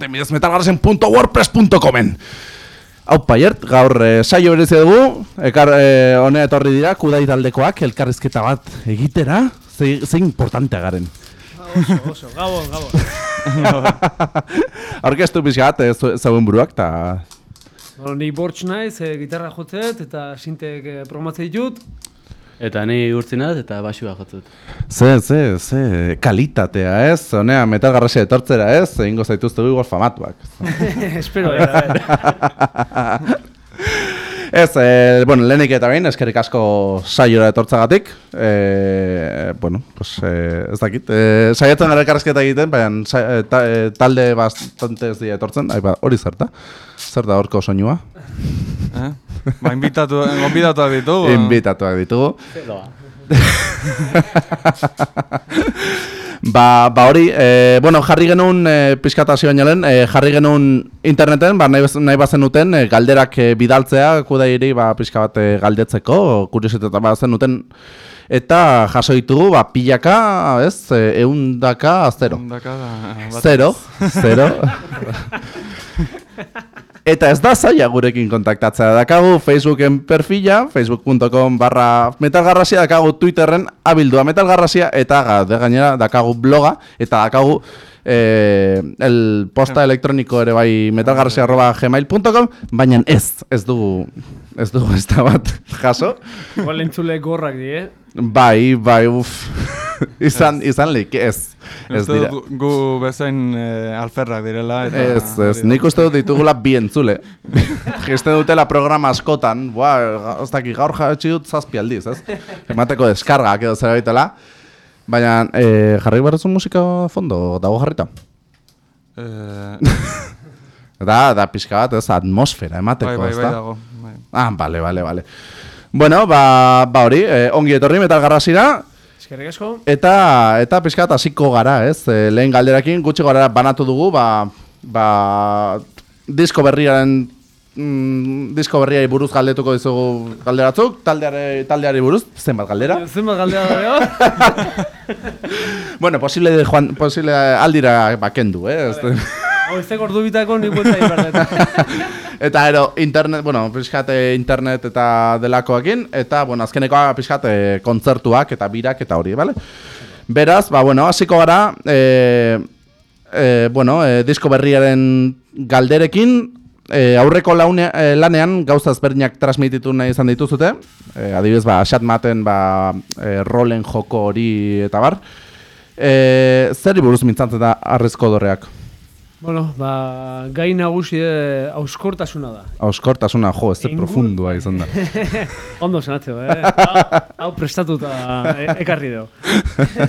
Temidez metalgarrasen.wordpress.comen Hau paiert, gaur e, saio berezi dugu, ekar e, honea etorri dira, kudai taldekoak, elkarrizketa bat egitera, ze, ze importante garen. Oso, oso, gabon, gabon. Orkestu pixat, ez zauen buruak, eta Bueno, ni bortx naiz, e, gitarra jotzet eta sintek e, promatzei ditut. Eta ni urtzi naz eta basua jotzut. ze, ze, ze, kalitatea ez, honea metalgarrasia etortzera ez, egingo zaituzte igual famatuak. Espero, eh, a ver. Ez, eh, bueno, lehenik eta behin, eskerrik asko saiora etortzagatik. Eh, bueno, pues, eh, ez dakit. Eh, saiatzen gara egiten, baina sa, eh, ta, eh, talde bastante ez dira etortzen. Hori zerta. Zer da horko soinua? Eh? Ba, invitatu, gonbidatuak ditugu. Inbitatuak ditugu. Ba, ba hori, e, bueno, jarri genuen e, pizkatazio baino lehen, e, jarri genuen interneten, ba, nahi, nahi bazen duten, e, galderak e, bidaltzea, kudairi, ba, pizka bat e, galdetzeko, kuriositatea bat zen eta jaso ditugu, ba, pilaka, ez, e, eundaka, zero. Ondaka da, Zero, zero. Eta ez da zaila gurekin kontaktatzea. Dakagu Facebooken perfila, facebook.com barra metalgarrasia, dakagu Twitterren abildua metalgarrasia, eta ga- de gainera dakagu bloga, eta dakagu eh, el posta elektroniko ere bai metalgarrasia arroba gmail.com, baina ez, ez dugu, ez dugu ez da bat jaso. Igual entzule gorrak di, eh? Bai, bai, uff, izan, izan lik, ez, ez dira. gu bezain eh, alferrak direla. Eta Ez, ez, nik uste dut ditugula bi entzule. Geste dutela programa askotan, bua, ez dakit gaur jatxi dut zazpi aldiz, ez? Emateko deskargak edo zera baitela. Baina, eh, jarri barrezu musika fondo, dago jarrita. Eh, Da, da pixka bat, ez, atmosfera emateko, bai, bai, bai da? dago. Bai. Ah, bale, bale, bale. Bueno, ba, ba hori, eh, ongi etorri metal garrasira, Eskerrik asko. Eta eta pixkat hasiko gara, ez? E, lehen galderakin gutxi gara banatu dugu, ba, ba disko berriaren mm, disko berriari buruz galdetuko dizugu galderatzuk, taldeare, taldeari buruz, zenbat galdera? Zenbat galdera bueno, posible, de joan, posible aldira bakendu, eh? Ez ordu bitako nik buelta eta ero, internet, bueno, pixkat eh, internet eta delakoekin, eta, bueno, azkenekoa pixkat eh, kontzertuak eta birak eta hori, bale? Beraz, ba, bueno, hasiko gara, e, e, bueno, e, disko berriaren galderekin, e, aurreko laune, e, lanean gauza ezberdinak transmititu nahi izan dituzute, e, adibidez, ba, xatmaten, ba, e, rolen joko hori eta bar. E, zer buruz mintzatzen da arrezko dorreak? Bueno, ba, gai nagusi eh, auskortasuna da. Auskortasuna, jo, ez Ingur- profundua izan da. Ondo zenatzeo, eh? Hau, hau prestatuta e ekarri do.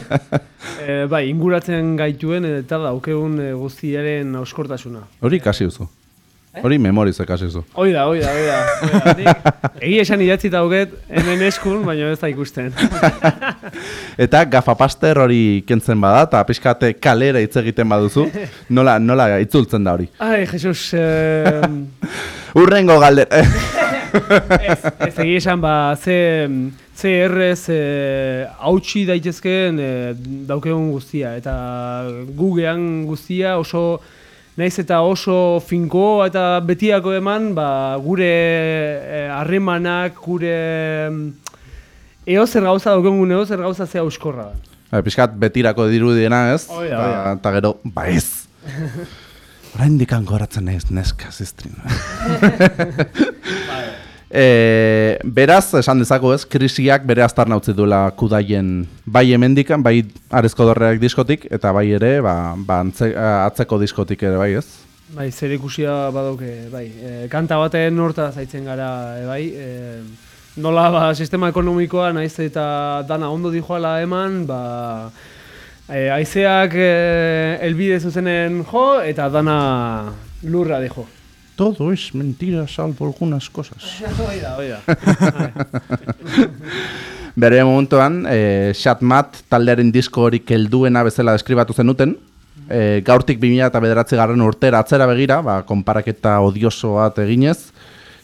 e, bai, inguratzen gaituen eta daukegun e, guztiaren auskortasuna. Hori ikasi duzu. Hori memoriz ikasi duzu. Hoi da, hoi da, hoi da. Egia esan idatzi dauket hemen eskun, baina ez da ikusten. Eta gafapaster hori kentzen bada, eta pixkate kalera hitz egiten baduzu, nola, nola itzultzen da hori. Ai, Jesus, eh, Urrengo galder... ez, ez egia esan, ba, ze, ze errez eh, hautsi daitezkeen eh, daukegun guztia. Eta gugean guztia oso, naiz eta oso finko eta betiako eman, ba, gure eh, harremanak, gure eozer gauza daukegun eozer gauza ze auskorra da. Ba, Pixkat betirako dirudiena ez, eta, gero, ba ez. Orain dikan goratzen ez, neska ziztrin. e, beraz, esan dezago ez, krisiak bere aztarna utzi duela kudaien bai hemendikan, bai arezko dorreak diskotik, eta bai ere, ba, ba antze, atzeko diskotik ere bai ez. Bai, zer ikusia badauke, bai. E, kanta baten horta zaitzen gara, e, bai. E, nola, ba, sistema ekonomikoa naiz eta dana ondo dijoala eman, ba, e, aizeak e, elbide zuzenen jo, eta dana lurra dijo. Todo es mentira salvo algunas cosas. Hoi da, hoi da. Bere momentuan, e, Shatmat taldearen disko hori kelduena bezala deskribatu zenuten, e, gaurtik 2000 eta bederatzi garren urtera atzera begira, ba, konparaketa odioso bat eginez,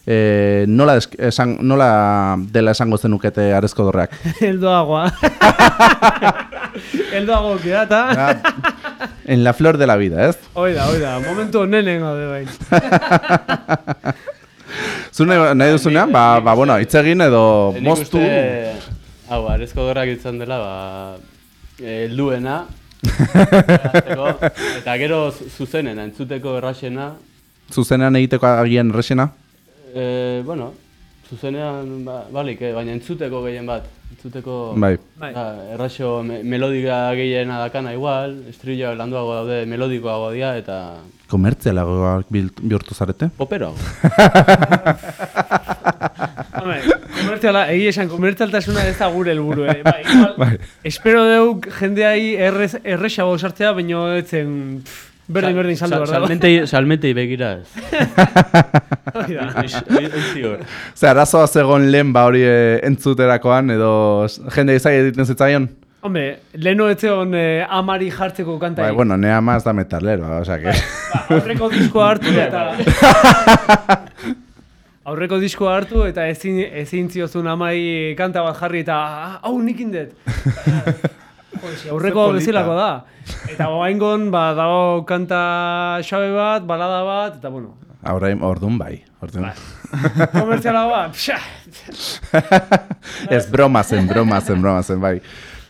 e, nola, desk- esan, nola dela esango zenukete arezko dorreak? Eldoagoa. Eldoago kidata. En la flor de la vida, ez? Hoi da, hoi da, momentu honenen gaude bain. Zu nahi, nahi duzunean, ba, ba, bueno, hitz egin edo Nik moztu... uste, Hau, arezko dorrak izan dela, ba, eh, helduena. Hasteko, eta gero zu- zuzenena, entzuteko erraxena. Zuzenean egiteko agian resena? E, bueno, zuzenean, ba, balik, eh, baina entzuteko gehien bat. Entzuteko... Bai. Bai. Da, erraxo me, melodika gehiena dakana igual, estriloak landuago daude, melodikoago dira, eta Komertzialagoak bihurtu zarete? poperoago. Hombre, komertziala, egi esan, komertzialtasuna ez da gure helburu, eh? Bai, igual, Bai. espero deuk jendeai errez, errexago sartzea, baino etzen pff, berdin berdin saldu behar dago. Salmentei, salmentei begira ez. Hoi da. Oiz- oiz- oiz hor. Ze, arazoa zegoen lehen ba hori eh, entzuterakoan edo jende izai egiten zitzaion? Hombre, leheno etzeon eh, amari jartzeko kantai. Bai, bueno, nea más da metalero, o sea que... Ba, aurreko diskoa hartu eta... aurreko diskoa hartu eta ezin, ezin ziozun amai kanta bat jarri eta "Ah, hau nik indet. Joder, aurreko bezalako da. Eta oaingon, ba, dago kanta xabe bat, balada bat, eta bueno, Ahora, ordun bai, ordun. komertziala bat, pxa, Ez broma zen, broma zen, broma zen, bai.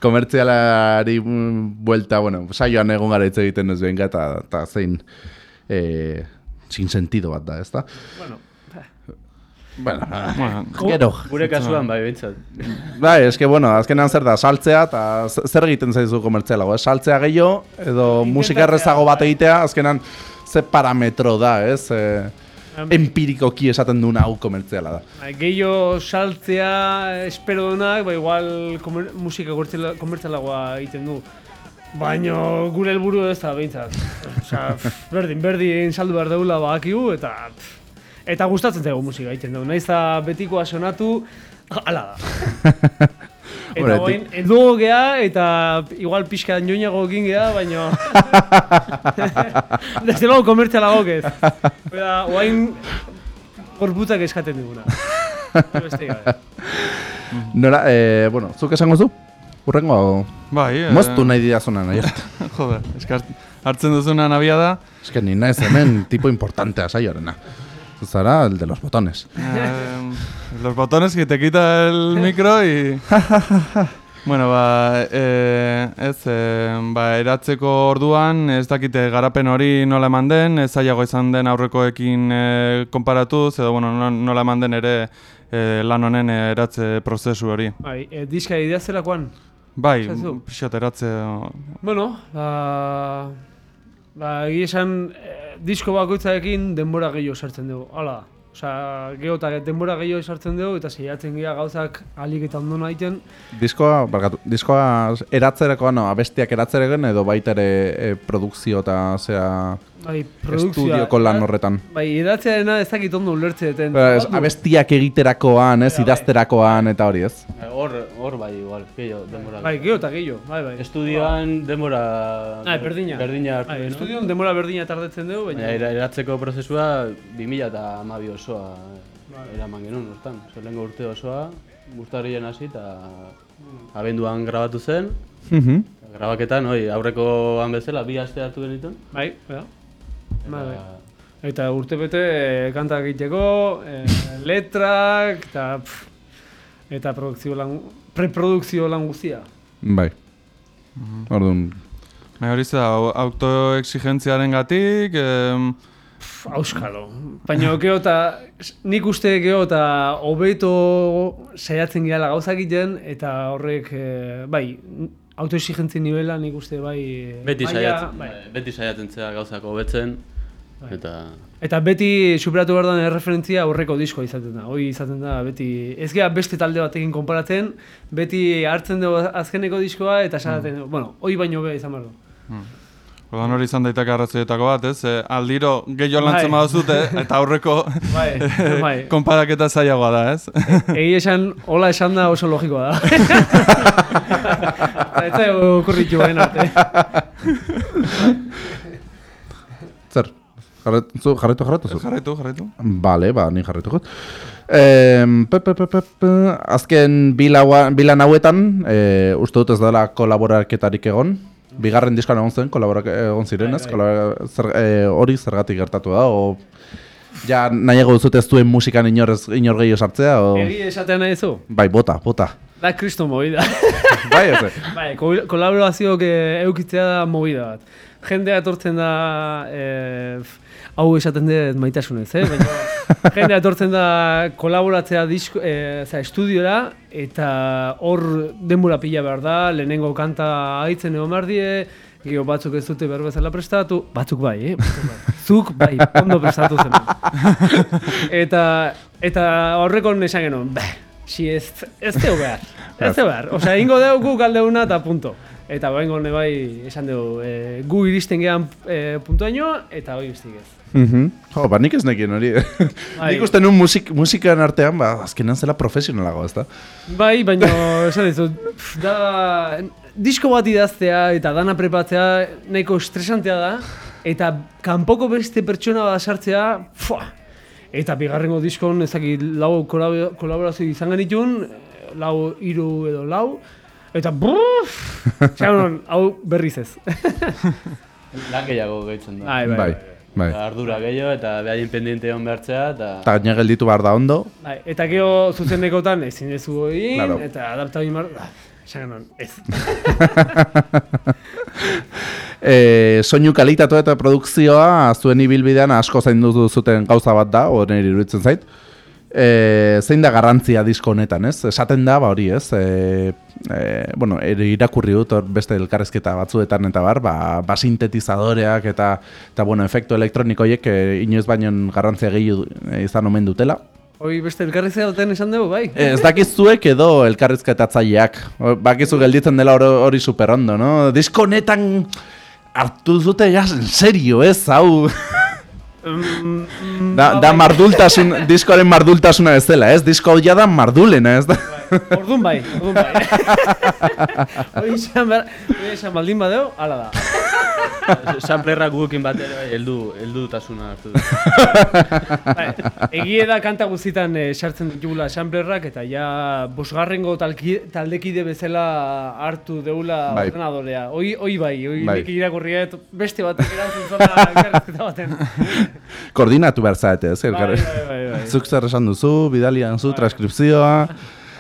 Komertzialari buelta, bueno, saioan egon gara hitz egiten ez behin eta, eta zein eh, sin sentido bat da, ezta? bueno, Bueno, ah, Bueno, gero. Gure kasuan, bai, bintzat. Bai, eske, bueno, azkenean zer da, saltzea, eta zer egiten zaizu komertzialago, ez? Saltzea gehiago, edo musika errezago bat egitea, azkenean, ze parametro da, ez? E, empirikoki esaten duen hau komertziala da. Bai, Gehiago saltzea espero duenak, ba igual komer, musika komertziala- komertzialagoa egiten du. Baina gure helburu ez da behintzat. Osea, berdin, berdin saldu behar deula badakigu eta pff, eta gustatzen zaigu musika egiten dugu. Naiz eta betikoa sonatu, hala da. Eta oain, edo gea eta igual pixka joinago egin gea, baina... Desde luego komertzialago ez. Eta oain gorputzak eskaten diguna. Gabe. Nola, e, bueno, zuk esango zu? Urrengo, bai, eh, moztu nahi didazuna nahi. Joder, eska hartzen duzuna nabia da. Es que ni naiz hemen tipo importantea saioarena. Zu Zara el de los botones. Eh, los botones que te quita el micro y... bueno, ba, eh, ez, eh, ba, eratzeko orduan ez dakite garapen hori nola eman den, ez zailago izan den aurrekoekin eh, konparatuz, edo bueno, no- nola eman den ere eh, lan honen eratze prozesu hori. Bai, e, diska ideazterakoan. Bai, pixat eratze... Bueno, ba... Ba, egia esan, e, disko bakoitzarekin denbora gehiago sartzen dugu. Hala da. Osea, geho eta denbora gehiago sartzen dugu eta saiatzen gira gauzak alik eta ondo egiten. Diskoa, barkatu, diskoa eratzerakoa, no, abestiak eratzeregen edo baita ere e, produkzio eta zea Bai, estudioko lan horretan. Bai, idatzearena ez dakit ondo ulertze deten. Ez, abestiak egiterakoan, ez, Bai. idazterakoan eta hori ez. Hor, hor bai, igual, gehiago, denbora. Bai, geho eta gehiago. Bai, bai. Estudioan denbora... Bai, berdina. Berdina hartu, Bai, no? estudioan denbora berdina tardetzen dugu, Baina era- eratzeko prozesua 2000 eta amabi osoa eraman genuen, hortan. Lehengo urte osoa, urtarrien hasi eta abenduan grabatu zen. Mhm. Grabaketan, hoi, aurrekoan bezala, bi aste hartu genituen. Bai, bai. Bai, bai. Eta, urtebete e, kantak egiteko, e, letrak, eta, pff, eta produkzio lan, preprodukzio lan guztia. Bai. Orduan, Bai, hori au- autoexigentziaren gatik, em, Pff, Auskalo. Baina geho eta, nik uste geho eta hobeto saiatzen gehala gauza egiten, eta horrek, e, bai, autoexigentzia nivela nik uste bai... beti saiatzen, bai. beti saiatzen zea gauzako hobetzen. Eta Eta beti superatu behar den erreferentzia aurreko diskoa izaten da. Hoi izaten da beti, ez gea beste talde batekin konparatzen, beti hartzen dugu azkeneko diskoa eta esaten, Mm. bueno, hoi baino be izan behar du. Orduan hori izan daiteke arrazoietako bat, ez? E, aldiro gehiago Bai. lantzen baduzute eta aurreko Bai, bai. konparaketa zailagoa da, ez? Egi esan, hola esan da oso logikoa da. Eta ez da okurritu bain arte. Jarretu, jarretu, jarretu zu? Jarraitu, jarraitu. Bale, ba, ni jarretuko. Eh, pe, pe, pe, pe, pe, azken bilaua, bilan hauetan, eh, uste dut ez dela kolaboraketarik egon. bigarren diskoan egon zen, kolaborak egon ziren, ez? Bai, Kolabora- zer- eh, hori zergatik gertatu da, o... Ja, nahiago duzute ez duen musikan inorez, inor gehiago sartzea, o... Egi esaten nahi zu? Bai, bota, bota. Da kristo movida. bai, ez? bai, ko- kolaborazioak eh, eukitzea da movida bat. Jendea etortzen da, eh, hau esaten dut maitasunez, eh? Baina, jendea etortzen da kolaboratzea disko, eh, zera, estudiora, eta hor denbora pila behar da, lehenengo kanta haitzen egon behar die, gero batzuk ez dute behar bezala prestatu, batzuk bai, eh? Batzuk bai. Zuk bai, ondo prestatu zen. eta, eta horrekon esan genuen, bah, si ez, ez teo behar, ez teo behar. Osea, ingo dugu guk aldeuna eta punto. Eta baingo ne bai esan dugu, e, gu iristen gehan e, puntuaino eta hoi bestik ez. Mhm. Jo, ba, nik ez nekien hori. Bai. nik uste nun musik, musikan artean, ba, azkenan zela profesionalago, ez da? Bai, baina esan pff, da, disko bat idaztea eta dana prepatzea nahiko estresantea da, eta kanpoko beste pertsona bat sartzea, fua! Eta bigarrengo diskon ezakit lau kolabo- kolaborazio izan genitun, lau hiru edo lau, eta bruf! Zagon, hau berriz ez. Lan gehiago gehitzen da. Bai, bai, Bai, bai. Ardura gehiago eta behaien pendiente egon behartzea eta... Eta gaina gelditu behar da ondo. Bai, eta gero zuzenekotan ezin egin, Claro. eta adapta egin behar, ah, esan genuen, ez. E, soinu kalitatu eta produkzioa zuen ibilbidean asko zaindu zuten gauza bat da, hori iruditzen zait. E, zein da garrantzia disko honetan, ez? Esaten da, ba hori, ez? E, e, bueno, ere irakurri dut hor beste elkarrezketa batzuetan eta bar, ba, ba sintetizadoreak eta, eta bueno, efektu elektronikoiek e, inoiz baino garrantzia gehiago e, izan omen dutela. Hoi beste elkarrizea duten esan dugu, bai? Ez dakizuek edo elkarrizketatzaileak. O, Bakizu gelditzen dela hori, hori super ondo, no? Disko honetan hartu dute ja, en serio, ez, hau. Mm, Da, da bai. mardultasun, diskoaren mardultasuna ez dela, ez? Disko hau da mardulena, ez da? Orduan bai, orduan bai. Hoi esan behar, hoi esan baldin badeu, ala da. Samplerrak guekin bat ere bai, heldu, heldutasuna hartu du. Bai, egie da kanta guztietan eh, sartzen ditugula samplerrak eta ja bosgarrengo talki, taldekide bezala hartu deula Bai. ordenadorea. Hoi, hoi bai, hoi Bai. irakurriet beste batek erantzun zona baten. Koordinatu behar zaete, ez? Bai, bai, bai, bai. Zuk zer esan duzu, bidalian zu, transkripzioa...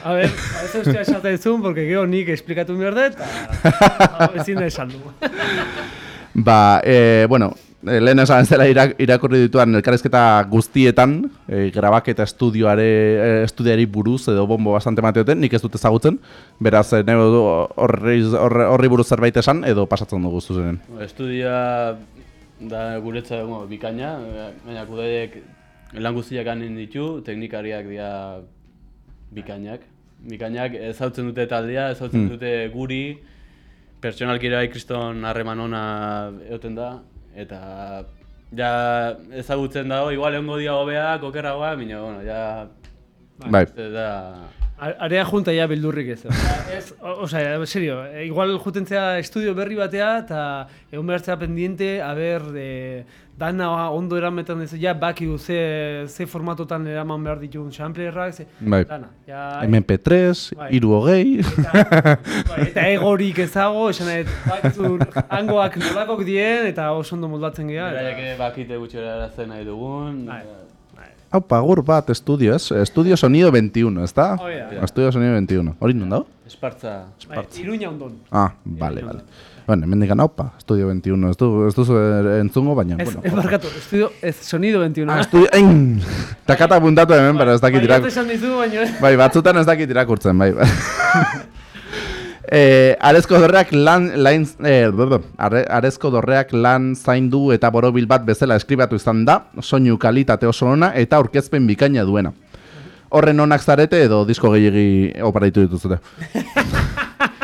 A ver, ez ustea esaten zuen, porque gero nik esplikatu behar dut, eta ezin da esan du. Ba, e, bueno, e, lehen esan zela irak, irakurri dituan elkarrezketa guztietan, e, grabaketa estudioare, e, estudiari buruz edo bombo bastante mateoten, nik ez dut ezagutzen, beraz, nahi du horri, horri, horri buruz zerbait esan, edo pasatzen dugu zuzenen. Estudioa da guretza bueno, bikaina, baina kudaiek lan guztiak hanin ditu, teknikariak dira bikainak. Bikainak ezautzen dute taldea, ezautzen dute guri, pertsonalki ere bai kriston harreman ona egoten da, eta ja ezagutzen dago, igual egongo dia hobeak, okerragoa, baina, bueno, ja... Bai. Da, Area junta ja bildurrik ez. Ez, o- osea, serio, eh, igual jutentzea estudio berri batea eta egon behartzea pendiente, a ber, e, dana ondo erametan ez, ja baki ze, ze formatotan eraman behar ditugun samplerrak, ze, Bai. dana. Ja, MP3, Bai. iru hogei... eta, bai, eta egorik ezago, esan nahi, bakizu hangoak nolakok dien eta oso ondo moldatzen geha. beraiek bakite gutxera erazen nahi dugun. Bai. Hau pagur bat estudio, ez? Estudio Sonido 21, ez da? Hori da. Estudio Sonido 21. Hori non dago? Espartza. bai, iruña ondon. Ah, vale, vale. Bueno, hemen digan, opa, Estudio 21, ez, du, ez duzu entzungo, baina, Ez, bueno. ez barkatu, estudio, ez sonido 21. Ah, estudio, ein! Takata puntatu hemen, pero ez dakit Bai, baina... Bai, batzutan ez dakit irakurtzen, bai. Eh, arezko dorreak lan, lain, eh, are, arezko dorreak lan zaindu eta borobil bat bezala eskribatu izan da, soinu kalitate oso ona eta aurkezpen bikaina duena. Horren onak zarete edo disko gehiegi oparaitu dituzute.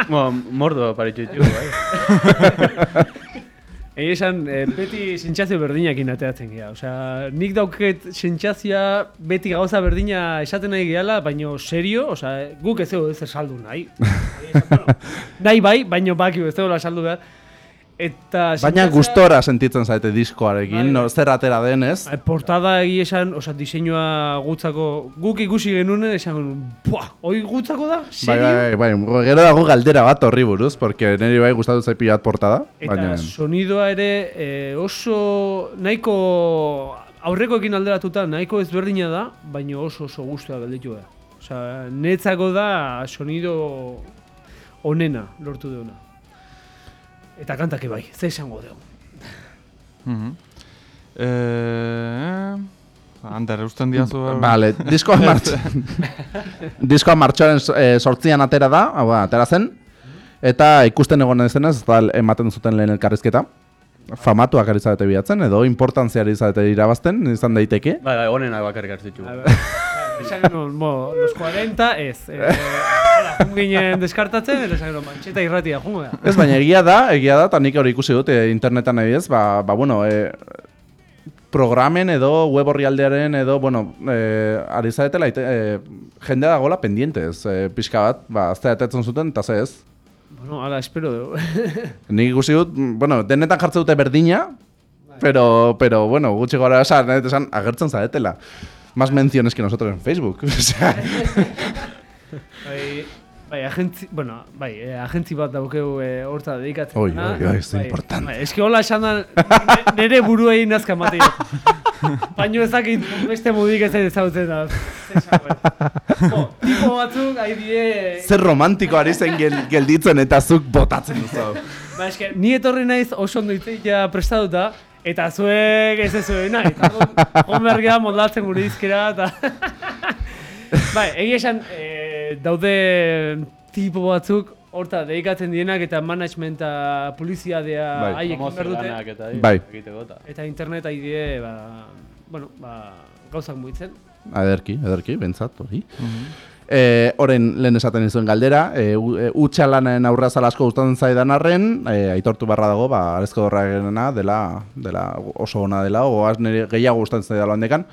Bueno, mordo paritu ditu, bai. Egi esan, eh, beti sentsazio berdinekin ateratzen gea. Osea, nik dauket sentsazioa beti gauza berdina esaten nahi gehala, baino serio, osea, guk ez dugu ez saldu nahi. Esan, bueno, nahi bai, baino baki ez dugu saldu behar. Eta Baina gustora sentitzen zaite diskoarekin, Bai, no, bai. zer atera denez. Bai, Portada egi esan, oza, diseinua gutzako, guk ikusi genuen, esan buah, hoi gutzako da? Bai, Serio? bai, bai, bai, gero dago galdera bat horri buruz, porque niri bai gustatu zait pilat portada, Eta baina... sonidoa ere eh, oso nahiko aurrekoekin alderatuta nahiko ezberdina da, baina oso oso gustua gelditu da. Osea, netzako da sonido onena lortu duena. Eta kantake bai, ze esango dugu. Mhm. Eh, Ander, usten diazu... Vale, diskoa martxan. diskoa martxoaren eh, sortzian atera da, hau da, atera zen. Eta ikusten egon zenez, ez da ematen zuten lehen elkarrizketa. Famatuak ari bilatzen, edo importantzia ari zarete irabazten, izan daiteke. Bai, bai, honenak bakarrik hartzitu. A ver, Esan genuen, bo, los 40 ez. Eh, jun ginen deskartatzen, eta esan genuen, mantxeta irratia, jungo da. Ez, baina egia da, egia da, eta nik hori ikusi dut e, internetan nahi ez, ba, ba bueno, e, programen edo web orrialdearen edo, bueno, e, ari zaretela, ite, e, jendea dagoela pendientez, e, pixka bat, ba, aztea etetzen zuten, eta ze ez. Bueno, ala, espero dugu. Nik ikusi dut, bueno, denetan jartze dute berdina, pero, pero bueno, gutxi gora esan, nahi dut esan, agertzen zaretela. Más menciones que nosotros en Facebook. O sea, Bai, bai, agentzi, bueno, bai, eh, agentzi bat daukeu eh, horta dedikatzen. Oi, oi, oi, ez da Bai, importante. Bai, eski hola esan da, ne- nere buruei nazka mate. Baina ezakit beste mudik ez ezagutzen da. Ze esango, eh. Bo, tipo batzuk, ahi die... zer romantiko ari zen gel, gelditzen eta zuk botatzen duzu. Ba, eske, ni etorri naiz oso ondo itzeitea prestatuta, eta zuek ez ez zuen nahi. Eta geha moldatzen gure dizkera, eta... bai, egia esan, eh, daude tipo batzuk, horta, dedikatzen dienak eta managementa, poliziadea, Bai. haiek egin Promozio behar dute. lanak eta Bai. egiteko eta. Internet ahi die, ba, bueno, ba, gauzak muitzen. Ederki, ederki, bentsat, hori. Eh, orain lehen esaten izuen galdera, e, utxa lanen aurra asko gustatzen zaidan arren, e, aitortu barra dago, ba, arezko dorragena dela, dela oso ona dela, oaz nire gehiago gustatzen zaidala handekan.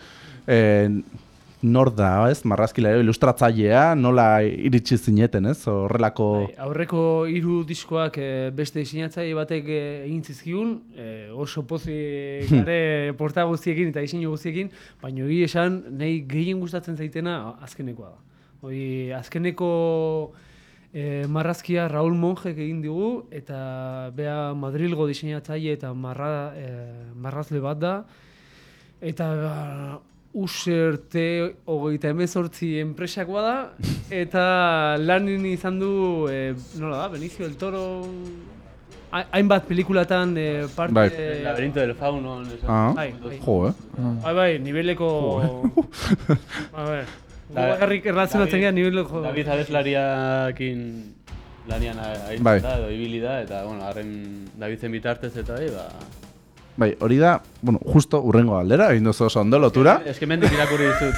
E, nor da, ez, marrazkilero, ilustratzailea, nola iritsi zineten, ez, horrelako... Bai, aurreko hiru diskoak eh, beste diseinatzaile batek eh, egin zizkigun, eh, oso pozik gare porta guztiekin eta diseinu guztiekin, baina egia esan nahi gehien gustatzen zaitena azkenekoa da. Hoi, azkeneko eh, marrazkia Raul Monjek egin digu eta bea Madrilgo diseinatzaile eta marra, eh, marrazle bat da. Eta ba, userte hogeita emezortzi enpresakoa da, eta lanin izan du, e, nola da, Benicio del Toro, ha- hainbat pelikulatan e, parte... Bai. El laberinto del fauno. Ah, Bai, bai. jo, eh? Bai, bai, niveleko... A ver, gu Da- bakarrik erlazionatzen David- gara niveleko... David abeslariakin lanian ari Bai. da, edo ibili da, eta, bueno, harren Davidzen bitartez eta, bai, ba... Bai, hori da, bueno, justo urrengo galdera, egin duzu oso ondo lotura. Ez que mendik irakurri dizut.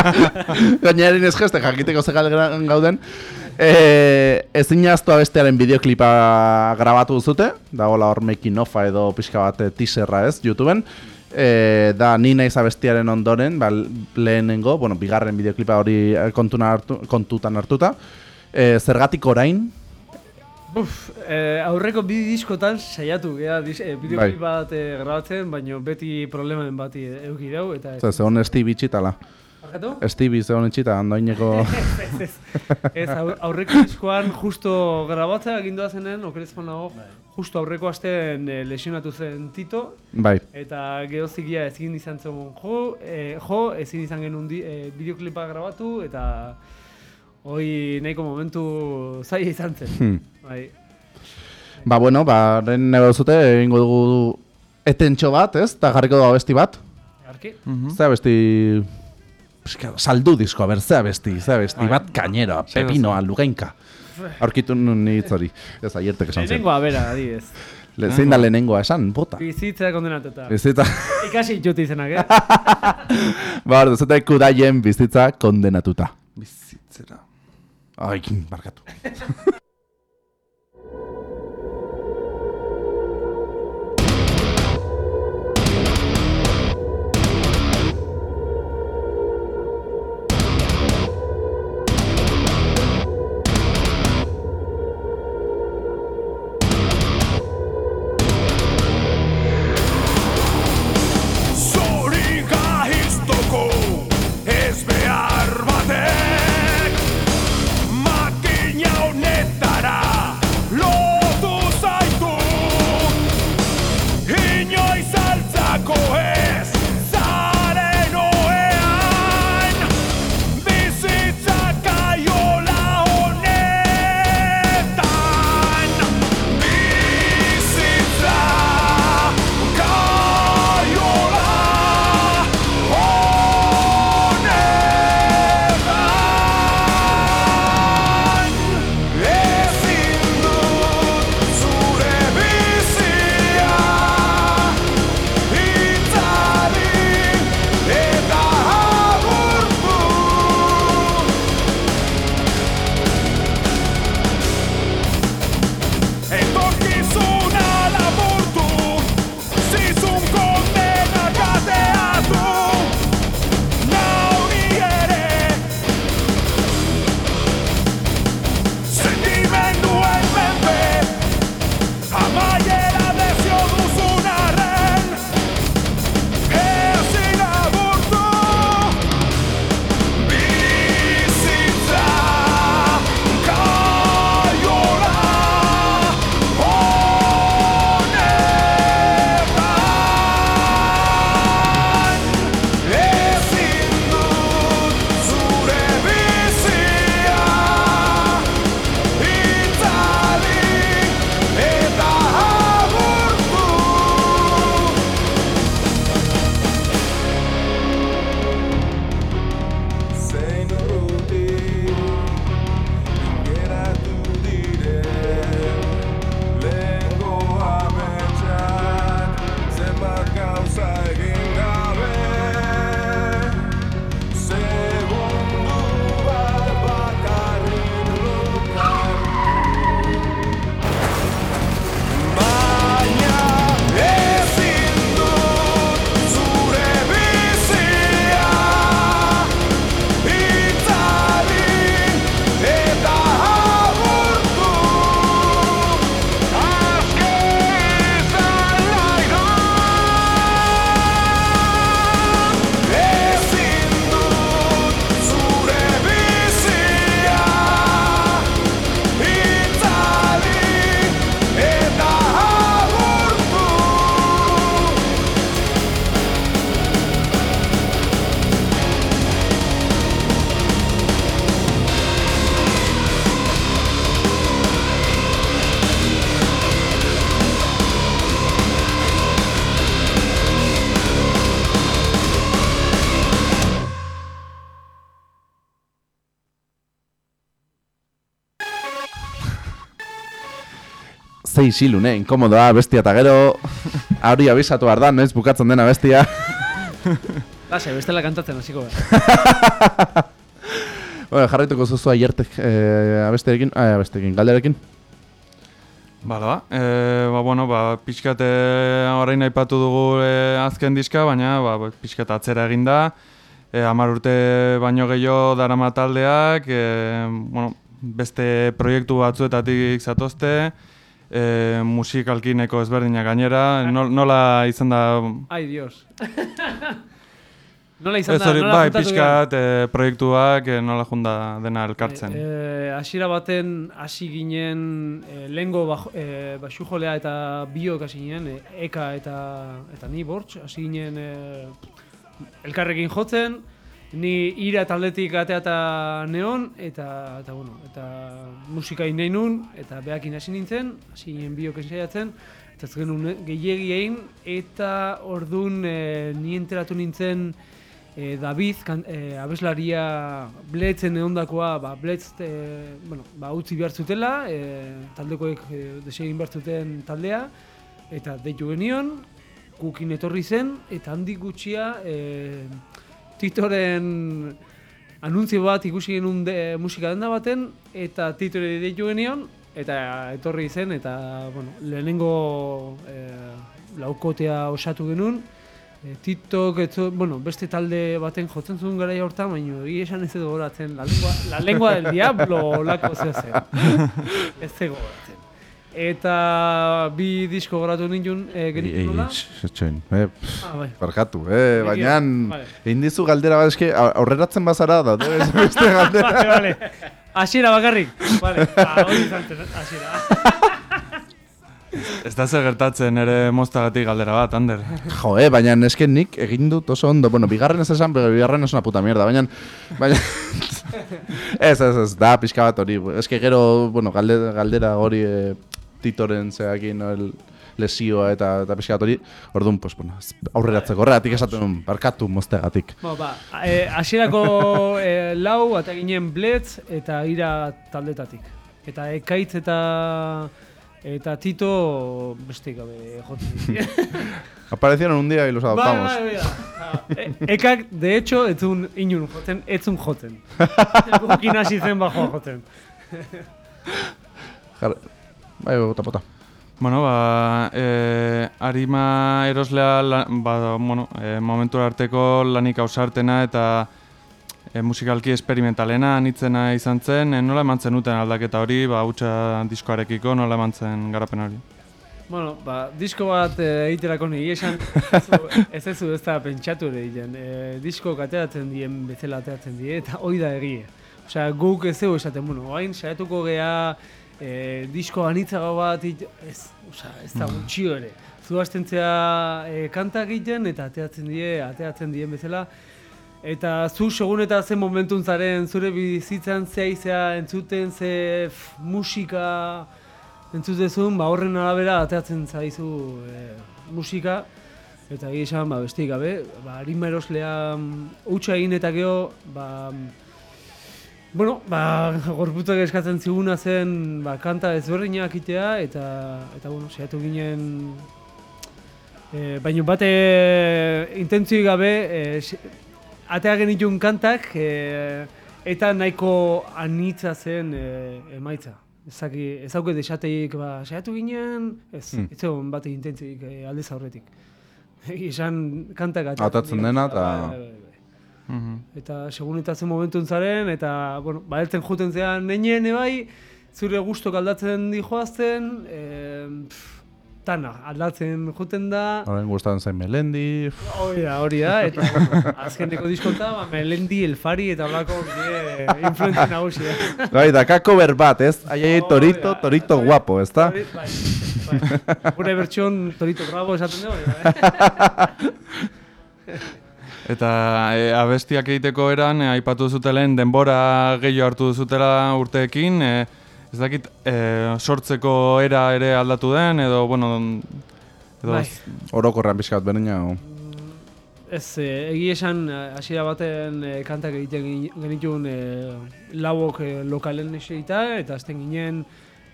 Gainerin ez geste, jakiteko ze gauden. E, ezin jaztua bestearen bideoklipa grabatu duzute, dagoela hor making offa edo pixka bat eh, teaserra ez, YouTubeen. E, da ni naiz abestiaren ondoren, ba, lehenengo, bueno, bigarren bideoklipa hori eh, kontuna hartu, kontutan hartuta. E, zergatik orain, Uf, eh, aurreko bi diskotan saiatu gea dis, eh, bideoklip bat eh, grabatzen, baina beti problemen bati eduki dau, eta... ze, zeon Steve itxitala. Barkatu? Steve zeon itxita, andoineko... ez, ez. Ez, aur- aurreko diskoan justo grabatzea egindua zenen, okerezpan nago, justo aurreko astean eh, lesionatu zen Tito, bai, eta geozikia ezin izan zen jo, eh, jo ezin izan genuen di, eh, bideoklipa grabatu, eta hoi nahiko momentu zaila izan zen. Hmm. Bai. Ba, bueno, ba, ren nago zute, egingo dugu etentxo bat, ez? Eta jarriko dugu abesti bat. Arki? Mhm. Ze abesti... Eske, saldu disko, a ber, ze abesti, ze abesti bat gainero, pepinoa, lugainka. Aurkitu nun hitz hori, ez aiertek esan zen. Lehenengoa bera, adibidez. Le, zein da lehenengoa esan, bota. Bizitzea kondenatuta. Bizitza, Ikasi ditut izenak, eh? ba, ordu, zute kudaien bizitza kondenatuta. Bizitzera. Ai, barkatu. Zei isilune, inkomodoa, bestia eta gero Hori abisatu behar da, noiz bukatzen dena bestia Lase, bestela kantatzen hasiko da. bueno, Jarraituko zuzu aiertek eh, abesterekin, ah, abesterekin, galderekin Bala, ba, e, ba, bueno, ba, pixkat e, orain aipatu dugu e, azken diska, baina ba, pixkat atzera egin da. E, amar urte baino gehiago darama taldeak, e, bueno, beste proiektu batzuetatik zatozte, e, musikalki neko ezberdinak gainera, nol, nola izan da... Ai, dios. nola izan Ez da, hori, nola bai, pixkat e, proiektuak e, nola junda dena elkartzen. Eh, hasiera baten hasi ginen eh, lehengo baj, eh, baxujolea eta biok hasi ginen, eh, eka eta eta ni bortx, hasi ginen eh, elkarrekin jotzen, ni ira taldetik atea eta neon, eta, eta, bueno, eta musika nahi nun, eta behakin hasi nintzen, hasi ginen biok ensaiatzen, eta ez genuen gehiegi egin, eta ordun eh, ni enteratu nintzen e, David, kan, e, abeslaria Bletzen egondakoa, ba, Bletz, e, bueno, ba, utzi behar zutela, e, taldekoek e, desegin behar zuten taldea, eta deitu genion, gukin etorri zen, eta handik gutxia, e, Titoren anuntzio bat ikusi genuen de, musika denda baten, eta Titore deitu genion, eta etorri zen, eta, bueno, lehenengo e, laukotea osatu genuen, E, TikTok, etzo, bueno, beste talde baten jotzen zuen gara hortan, baina egia esan ez edo goratzen, la lengua, la lengua del diablo lako zeo zen. ez zego goratzen. Eta bi disko goratu nintun, e, genitu nola? Etxoin, eh, Ah, bai. barkatu, eh, baina Vale. egin dizu galdera bat eske aur- aurreratzen bazara da, ez beste galdera. Vale, vale. Hasiera bakarrik. Vale, ba, hori izan zen, hasiera. Ez da zer gertatzen ere moztagatik galdera bat, Ander. Jo, eh, baina eske nik egin dut oso ondo, bueno, bigarren ez esan, pero bigarren es una puta mierda, baina, baina, ez, ez, ez, da pixka bat hori, eske gero, bueno, galde, galdera hori e, titoren zeakin, el, lesioa eta, eta pixka bat hori, orduan, pues, bueno, aurreratzeko, horregatik esaten barkatu moztegatik. Bo, ba, e, hasierako e, lau, eta ginen Blitz eta ira taldetatik. Eta ekaitz eta eta Tito besteik gabe jotzen. Aparecieron un día y los adoptamos. Bai, bai, bai. E, ekak, de hecho, etzun inun jotzen, etzun jotzen. Gukin hasi zen bajoa jotzen. Jar, bai, bota, bota. Bueno, ba, e, arima eroslea, la, ba, bueno, e, momentu arteko lanik ausartena eta e, musikalki esperimentalena anitzena izan zen, e, nola eman zenuten aldaketa hori, ba, hutsa diskoarekiko, nola eman zen garapen hori? Bueno, ba, disko bat e, egiterako nahi esan, ez ez ez da pentsatu ere egiten. E, disko ateratzen dien bezala ateratzen die, eta hoi da egie. Osea, guk ez zeu esaten, bueno, hain saiatuko gea e, disko anitzago bat, ez, osea, ez da gutxio ere. Zu hastentzea e, kantak egiten eta ateratzen die, ateratzen dien bezala. Eta zu segun eta zen momentun zaren zure bizitzan zea izea entzuten ze f, musika entzutezun, ba horren arabera ateratzen zaizu e, musika eta egia esan ba besteik gabe, ba arima eroslea mm, hutsa egin eta gero ba Bueno, ba, gorputzak eskatzen ziguna zen ba, kanta ezberdinak itea eta, eta bueno, saiatu ginen e, baina bate intentzio gabe e, atea genitun kantak e, eta nahiko anitza zen e, emaitza. Ezaki, ez dauket esateik, ba, saiatu ginen, ez, Hmm. ez zegoen bate intentzioik e, aldez aurretik. Izan kantak Atatzen dena eta- Mhm. Eta segun eta zen momentun zaren, eta, bueno, baeltzen juten zean neinen bai, zure gustok aldatzen dijoazten, e, pff, tana, aldatzen juten da, Horren gustatzen zain Melendi, hori da, hori da, eta bueno, azkeneko diskonta, ba, Melendi, Elfari eta holako bide influentzia nagusia. Bai, da cover bat, ez? Ai, ai, torito, torito guapo, ez da? Bai, bai. Gure bertxon Torito Bravo esaten dugu, eh? Eta e, abestiak egiteko eran, e, aipatu zutelen denbora gehiago hartu zutela urteekin, e, ez dakit e, sortzeko era ere aldatu den, edo, bueno, edo, Bai. Orokorrean pixka bat berdina. o? Ez, eh, egi esan, eh, hasiera baten eh, kantak egiten genituen eh, lauok eh, lokalen eseita, eta azten ginen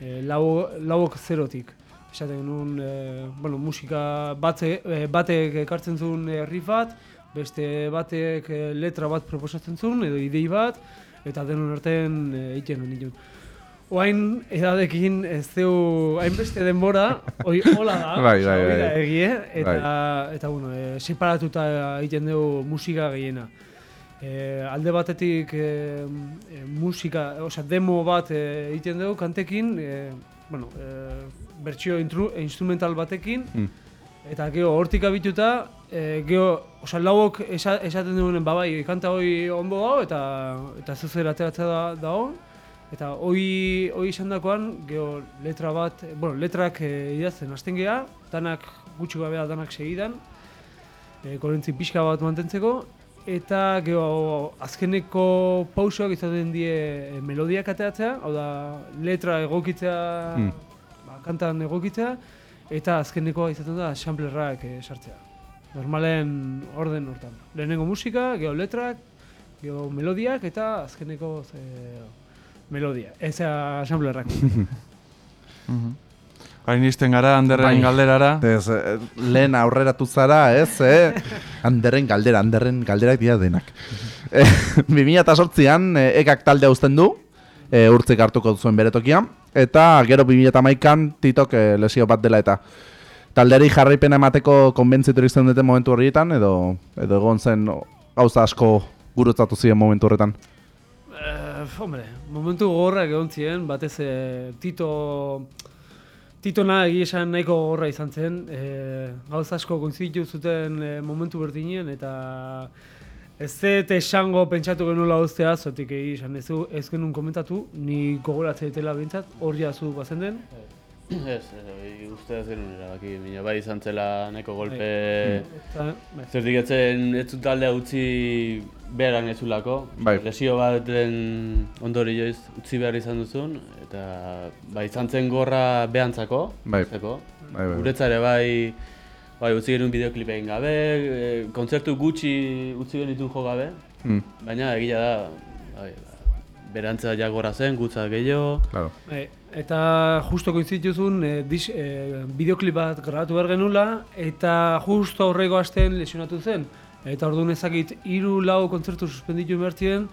eh, lau, lauok zerotik. esaten genuen, e, bueno, musika batze, e, batek ekartzen zuen e, riff bat, beste batek e, letra bat proposatzen zuen, edo idei bat, eta denon artean e, egiten nuen Oain edadekin ez zeu hainbeste denbora, oi, hola da, Bai, bai, bai. egie, eta, eta bueno, e, separatuta egiten dugu musika gehiena. E, alde batetik e, musika, osea, demo bat egiten dugu kantekin, e, bueno, e, bertsio instrumental batekin, Mm. Eta gero hortik abituta, e, gero, osea, lauok esa, esaten dugunen, ba bai, kanta hoi ondo dago, eta, eta zuzer ateratzea da, dago, Eta hoi hoi izandakoan gero letra bat, bueno, letrak e, idazten hasten gea, danak gutxi gabea danak segidan. E, korentzi pixka bat mantentzeko eta gero azkeneko pausoak izaten die melodiak ateratzea, hau da letra egokitzea, Hmm. ba, kantan egokitzea eta azkenekoa izaten da samplerrak e, sartzea. Normalen orden hortan. Lehenengo musika, gero letrak, gero melodiak eta azkeneko ze, melodia. Ez asamblerrak. Hain izten gara, handerren Bai. galderara. Ez, eh, lehen aurreratu zara, ez, eh? Anderren galdera, anderren galderak dira denak. Eh, 2008an eh, ekak talde uzten du, eh, urtzik hartuko zuen bere tokia, eta gero 2008an titok eh, lesio bat dela eta taldeari jarraipena emateko konbentzitu izan duten momentu horietan, edo, edo egon zen gauza asko gurutzatu ziren momentu horretan. Eh, hombre, momentu gogorrak egon ziren, batez eh, Tito Titona egia esan nahiko gogorra izan zen, e, gauza asko koinziditu zuten e, momentu berdinen eta ez dut esango pentsatu genuela ustea, zotik egia esan ez, du- ez genuen komentatu, ni gogoratzen ditela behintzat, hor jazu bazen den. Ez, uste ez genuen erabaki, baina bai izan zela nahiko golpe... Eta, bai. Zertik etzen ez zut taldea utzi beharan ez zulako. Bai. Lesio baten ondorioz utzi behar izan duzun, eta bai izan zen gorra behantzako. Bai. zeko. Bai, bai, bai. Guretzare bai, bai utzi genuen bideoklipe egin gabe, e, kontzertu gutxi utzi genituen jo gabe, Hmm, baina egia da, bai, ba, berantza ja gora zen, gutza gehiago. claro. Bai, eta justo koinzituzun e, dis, e, bideoklip bat grabatu behar genula eta justo aurreko astean lesionatu zen. Eta orduan ezakit hiru lau kontzertu suspenditu behar ziren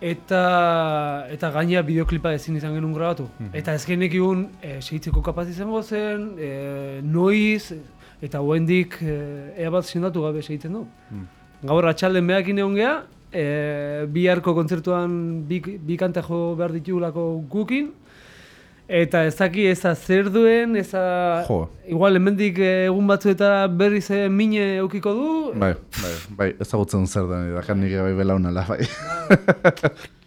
eta eta gaina bideoklipa ezin izan genuen grabatu. Eta ez genekigun e, segitzeko kapaz izango zen, e, noiz, eta hoendik e, ea bat sendatu gabe segitzen du. Mm. Gaur atxalden behakin egon geha, e, biharko kontzertuan bi, bi kanta jo behar ditugulako gukin, eta ez daki eza zer duen, eza... Jo. Igual, hemendik eh, egun batzu eta berriz eh, mine eukiko du. Bai, bai, bai, ezagutzen zer den, dakar nik bai belaunala, bai.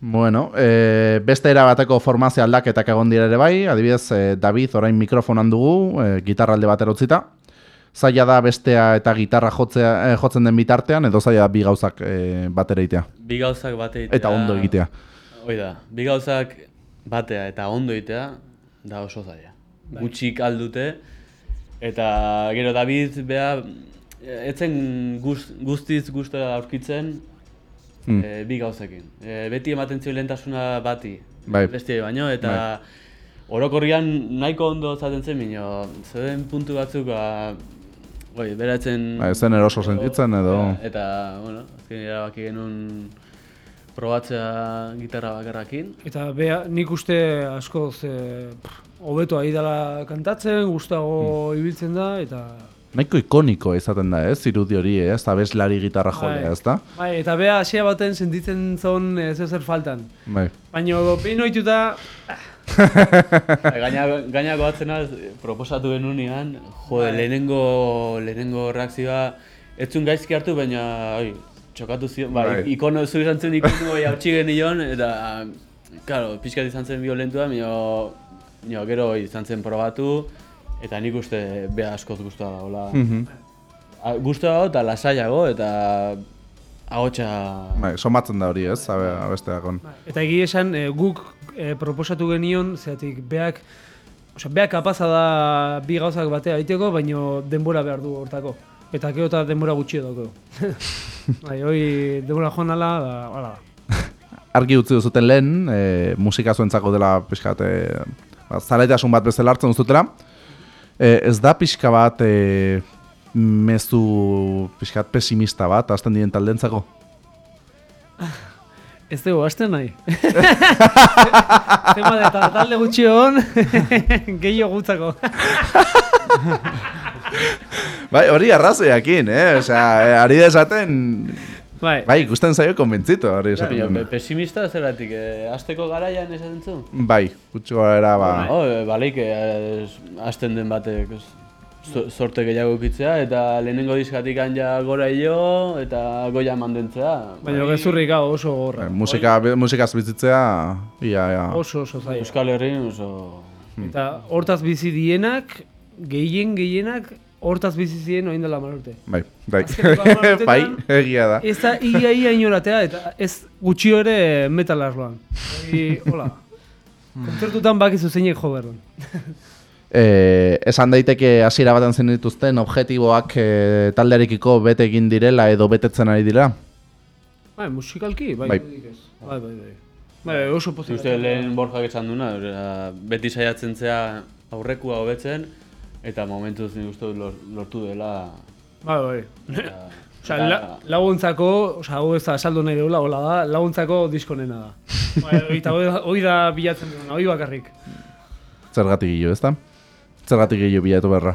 Bueno, e, beste era bateko formazio aldaketak egon dira ere bai, adibidez e, David orain mikrofonan dugu, e, gitarra alde batera utzita. Zaila da bestea eta gitarra jotzea, e, jotzen den bitartean, edo zaila da bi gauzak e, batera egitea. Bi gauzak bate egitea... Eta ondo egitea. Hoi da, bi gauzak batea eta ondo egitea da oso zaila. Bai. Gutxik aldute eta gero David bea etzen guz, guztiz gustora aurkitzen Hmm. e, bi gauzekin. E, beti ematen zio lehentasuna bati, Bai. beste baino eta orokorrian nahiko ondo zaten zen bino, zeuden puntu batzuk ba, Oi, beratzen... Ba, zen eroso sentitzen edo... Eta, bueno, azken erabaki genuen probatzea gitarra bakarrakin. Eta bea, nik uste askoz eh, hobeto ari dela kantatzen, gustago ibiltzen da, eta... Nahiko ikoniko izaten da, ez, irudi hori, ez, abeslari gitarra jolea, Bai. ez da? Bai, eta bea hasia baten sentitzen zon ez zer faltan. Bai. Baina behin ohituta, Gaina, gaina goatzena proposatu genunean, jode, Bai. lehenengo, lehenengo reakzioa, ez zuen gaizki hartu, baina, oi, txokatu zion, bai, Bai. ikono zu izan zen ikono bai hautsi genion, eta, claro, pixkat izan zen violentua, baina, baina gero izan zen probatu, eta nik uste beha askoz guztua da, hola. Mhm. A- Gustua dago eta lasaiago eta ahotsa Bai, somatzen da hori, ez, abe, abesteakon. eta egia esan eh, guk eh, proposatu genion, zeatik beak, osea, beak kapaza da bi gauzak batea egiteko, baino denbora behar du hortako. Eta gero eta denbora gutxi dauko. bai, hoi denbora joan ala, da, hala da. Argi utzi duzuten lehen, e, musika zuentzako dela pixkat e, ba, zalaitasun bat bezala hartzen duzutela, e, ez da pixka bat e, mezu pixka bat pesimista bat, hasten diren taldentzako? Ez dugu, hasten nahi. Tema de ta- talde gutxi hon, gehiago gutzako. Bai, hori arrazoiakin, eh? Osea, ari desaten, Bai, bai, ikusten zaio konbentzitu, hori esaten. pe- pesimista zeratik, eh, azteko garaian esaten zu? Bai, gutxo era, ba, Oh, eh, baleik, eh, hasten den batek zorte gehiago ukitzea, eta lehenengo diskatik ja gora hilo, eta goia mandentzea. baina gezurrik hau oso gorra. musika, musikaz bizitzea, ia, ia. Oso oso zaila. Euskal Herrin oso... Eta hortaz bizi dienak, gehien gehienak, hortaz bizi ziren oin dela marurte. Bai, bai, bai, egia da. Ez da ia ia inoratea, eta ez gutxi ere metal arloan. Hori, hola. Kontzertutan bakizu zeinek jo behar duen. Eh, esan daiteke hasiera baten zen dituzten objektiboak eh, taldearekiko bete egin direla edo betetzen ari dira. Bai, musikalki, bai. Bai. Bai, bai, bai. Bai, oso pozik. uste lehen borjak esan duna, beti saiatzen zea aurrekua hobetzen, eta momentuz nik uste lortu dela... Bai, bai. eta- Osa, la, laguntzako, osa, hau ez da saldo nahi deula, hola da, laguntzako diskonena da. Bai, eta hoi, da bilatzen duna, hoi bakarrik. Zergatik gillo, ezta? Zergatik gillo bilatu berra.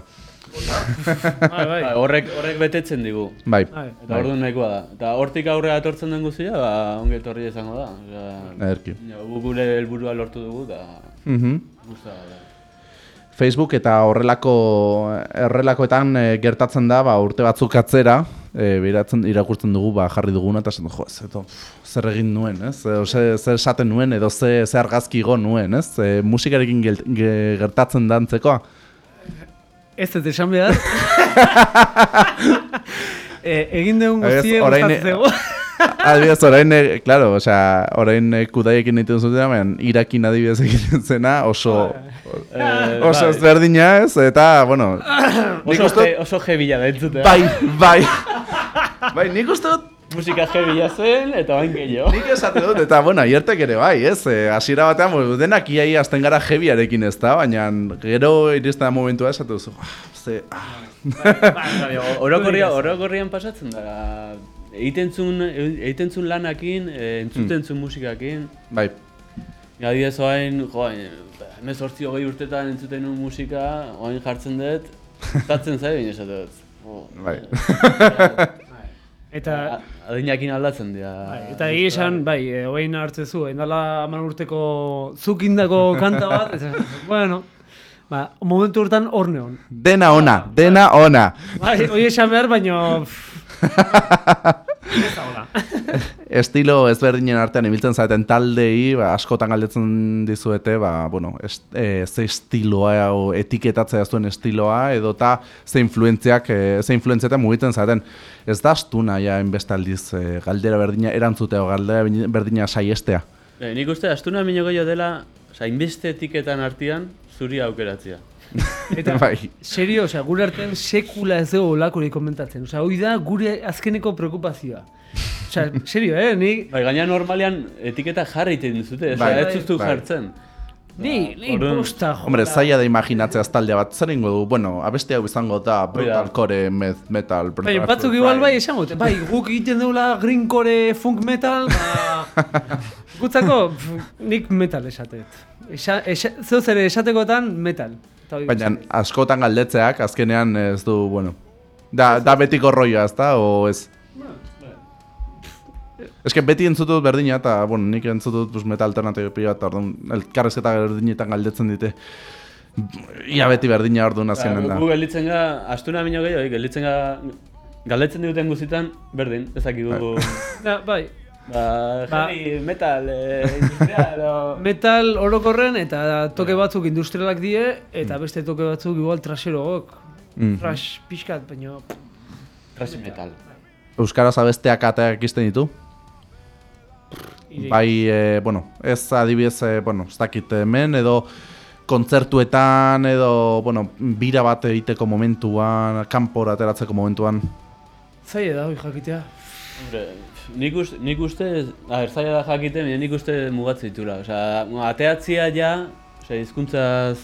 Bai, bai. Bai, horrek, horrek betetzen digu. Bai, bai. Eta orduan nahikoa da. Eta hortik aurrera etortzen den guztia, ba, ongi etorri izango da. Osea, ederki. ja, gu gure helburua lortu dugu, eta Mhm. gusta da. Facebook eta horrelako horrelakoetan e, gertatzen da, ba, urte batzuk atzera, e, beratzen irakurtzen dugu, ba, jarri duguna, eta esan du, jo, ez, eto, zer egin nuen, ez? Edo, ze, zer esaten nuen, edo ze, ze argazki igo nuen, ez? E, musikarekin gel- ge- gertatzen dantzekoa. Ez ez esan behar. e, egin dugun guztie orain- gustatzen zego. Adibidez, orain, e, claro, osea, orain e, kudaiekin egiten zuten, baina irakin adibidez egiten zena, oso, Eh, oso bai. ezberdina ez, eta, bueno, Oso, uste oso jebila da entzutea. bai, bai, bai, nik uste dut, Musika jebila zen, eta bain gehiago. Nik esate dut, eta bueno, aiertek ere bai, ez? E, hasiera batean, bueno, denak iai azten gara jebiarekin ez da, baina gero iristen momentua esate duzu, ah, ze, ah. Bai, Orokorria, orokorrian pasatzen da. Egiten zuen, egiten zuen lanakin, eh, entzuten zuen musikakin. bai, Adibidez orain, jo, hemen sortzi hogei urtetan entzuten nuen musika, orain jartzen dut, gustatzen zait, baina esate dut. Bai. Eta, Adinakin aldatzen dira. bai, eta egia esan, bai, e, oain hartzezu, endala haman urteko zukindako kanta bat, eta, bueno, ba, momentu hortan hor neon. dena ona, dena ona. Bai, hoi esan behar, baino... Ez. Estilo ezberdinen artean ibiltzen zaeten taldei, ba, askotan galdetzen dizuete, ba, bueno, est, e, ze estiloa o etiketatzea zuen estiloa, edota ze influentziak, e, ze influentziaten mugitzen zaten. Ez da astuna ja enbestaldiz e, galdera berdina erantzutea o galdera berdina saiestea. Eh, nik uste astuna minio gehiago dela, oza, inbeste etiketan artean, zuri aukeratzea. Eta, bai. serio, osea, gure artean sekula ez dugu olakorik komentatzen. Osea, hoi da gure azkeneko preokupazioa. Osea, serio, eh, ni... Bai, gaina normalean etiketa jarri egiten duzute, Bai, bai, ez zuztu bai. jartzen. Ni, ni posta, jola. Hombre, zaila da imaginatzea taldea bat, zer ingo du, bueno, abeste hau izango da, brutal da. core, met, metal, brutal Bai, batzuk igual bai esango, dute, bai, guk egiten deula greencore funk metal, ba... Gutzako, nik metal esatet. Esa, esa, zeu zer esatekotan metal. Eta Baina askotan galdetzeak azkenean ez du, bueno, da, da betiko rolloa, ez da, o ez? Ez que beti entzutut berdina, eta, bueno, nik entzutut pues, metal alternatibo pila bat, orduan, elkarrezketa berdinetan galdetzen dite. Ia beti berdina orduan azkenen da. Gu gelditzen ga, astuna minio gehiago, gelditzen ga, galdetzen diguten guztietan, berdin, ez dakigu, Da, bai, ba, Ba- heavy, metal, eh, industrial, o... metal orokorren eta toke batzuk industrialak die, eta beste toke batzuk igual traserogok. Mhm. Trash pixkat, baina... Thrash metal. Euskaraz abesteak ateak izten ditu? Bai, e, bueno, ez adibidez, e, bueno, ez dakit hemen, edo kontzertuetan, edo, bueno, bira bat egiteko momentuan, kanpora ateratzeko momentuan. Zaila da, hoi jakitea. Hombre, nik, uste, nik uste, a ber, zaila da jakiten, nik uste mugatzen ditula. Osea, ateatzia ja, Osea, hizkuntzaz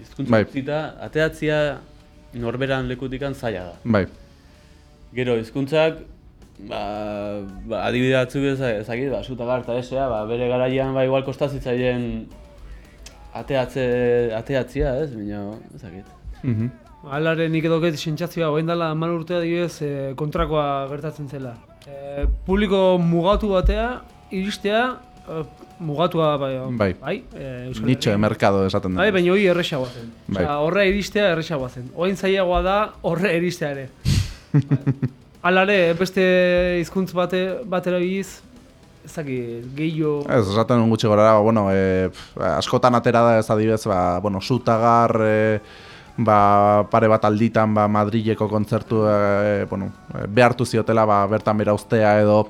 hizkuntza Bai. utzita, ateatzia norberan lekutikan zaila da. Bai. Gero hizkuntzak ba, ba adibide batzuk ez ezagik, ba Sutagar eta esea, ba bere garaian ba igual kosta zitzaien ateatze ateatzia, ez? Baina ezagik. Mhm. Alare nik edo get sentsazioa orain dela 10 urte adibidez e, kontrakoa gertatzen zela. E, publiko mugatu batea iristea e, mugatua bai. Bai. Bai, e, Herrian. mercado esaten da. Bai, baina hori erresagoa zen. Bai. Osea, horre iristea erresagoa zen. Orain zailagoa da horre iristea ere. Alare, beste hizkuntz bate batera biliz, ez dakit, gehiago... Ez, esaten gutxi gora, bueno, e, askotan atera da ez adibidez, ba, bueno, sutagar, e, ba, pare bat alditan, ba, Madrileko kontzertu, e, bueno, e, behartu ziotela, ba, bertan bera ustea edo,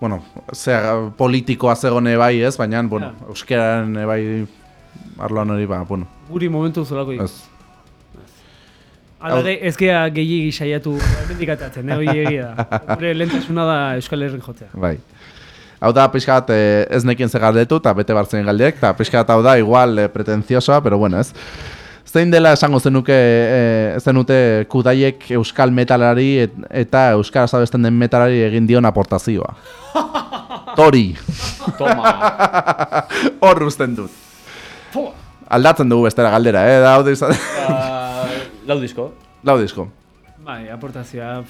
bueno, ze, politikoa zegone bai ez, baina, bueno, Ja. euskararen e, bai, arloan hori, ba, bueno, Guri momentu zolako ez. Alare, ez gea gehiagi saiatu hemendik atatzen, eh, hori egia da. Gure lehentasuna da Euskal Herrin jotzea. Bai. Hau da, pixka bat, eh, ez nekien ze galdetu, eta bete bartzen galdiek, eta pixka bat hau da, igual eh, pretenziosoa, pero bueno, ez. Zein dela esango zenuke, eh, zenute kudaiek euskal metalari et, eta euskara abesten den metalari egin dion aportazioa. Tori, Toma. hor usten dut. Aldatzen dugu bestera galdera, eh? Da, hau da izan, ba, lau disko. lau disko. Bai, aportazioa,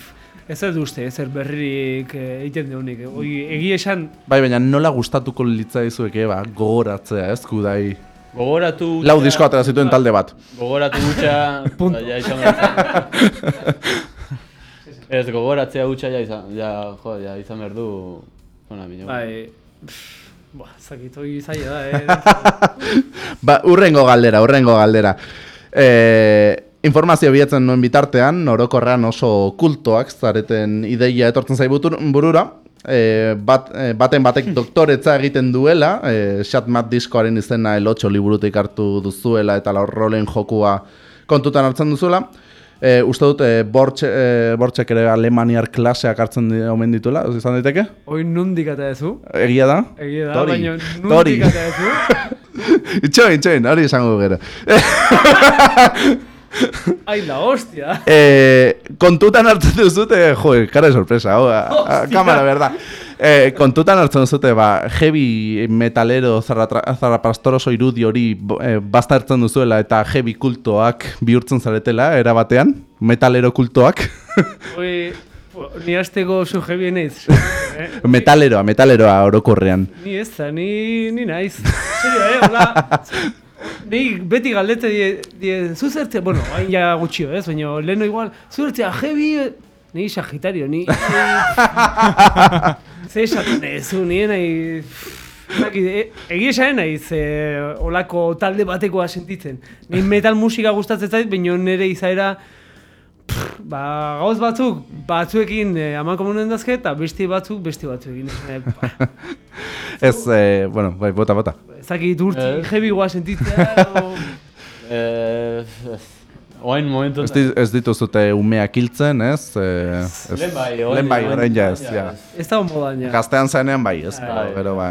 ez dut uste, ez berririk eh, egiten deunik. Hoi, egia esan, Bai, baina nola gustatuko litzaizueke, ba, gogoratzea, ez, kudai. Gogoratu Lau hutsa- disko atera zituen talde bat. Gogoratu hutsa, Punto. ba, ja izan. Ez, gogoratzea hutsa ja izan, ja, jo, ja izan behar du, ona, bine. bai, pff, buah, ez dakit, hoi zaila da, eh. Ba, urrengo galdera, urrengo galdera. E, informazio bilatzen nuen bitartean, orokorrean oso kultoak zareten ideia etortzen zai butur- burura. E, bat, e, baten batek doktoretza egiten duela, e, Shatmat diskoaren izena el 8 liburutik hartu duzuela eta la rolen jokua kontutan hartzen duzuela. E, uste dut, e, bortxe, e, bortxek ere alemaniar klaseak hartzen di- omen dituela, izan daiteke? Hoi nondik ata ezu. Egia da? Egia da, Tori. baina Tori. nondik ata ezu. Itxoin, itxoin, hori esango gero. Ai, la hostia. Eh, kontutan hartzen duzute, jo, cara de sorpresa, oh, a, a, cámara, verdad. Eh, kontutan hartzen duzute, ba, heavy metalero zarrapastoroso irudi hori eh, basta hartzen duzuela eta heavy kultoak bihurtzen zaretela, era batean, metalero kultoak. Po, ni azteko oso jebie naiz. Eh? metaleroa, metaleroa orokorrean. Ni ez da, ni, ni naiz. Serio, eh, hola. Ni beti galdete die, die zu zertzea, bueno, hain ja gutxio, ez, baina leheno igual, zu zertzea heavy, ni sagitario, ni... Ze esaten ez, zu, nien nahi... E, egia esan naiz, e, olako talde batekoa sentitzen. Ni metal musika gustatzen zait, baina nire izaera pff, ba, gauz batzuk, batzuekin e, aman komunen dazke, eta beste batzuk, beste batzuekin. E, ba, Ez, eh, bueno, bai, bota, bota. ez dakit urtzi Eh. heavy goa sentitzea, o... Eh, oain momentu... Ez, di, ez dituzute umeak hiltzen, ez? Eh, ez Lehen bai, Lehen bai, orain ja ez, ja. Ez da modan ja. Gaztean zenean bai, ez? Bai. Gero, ba,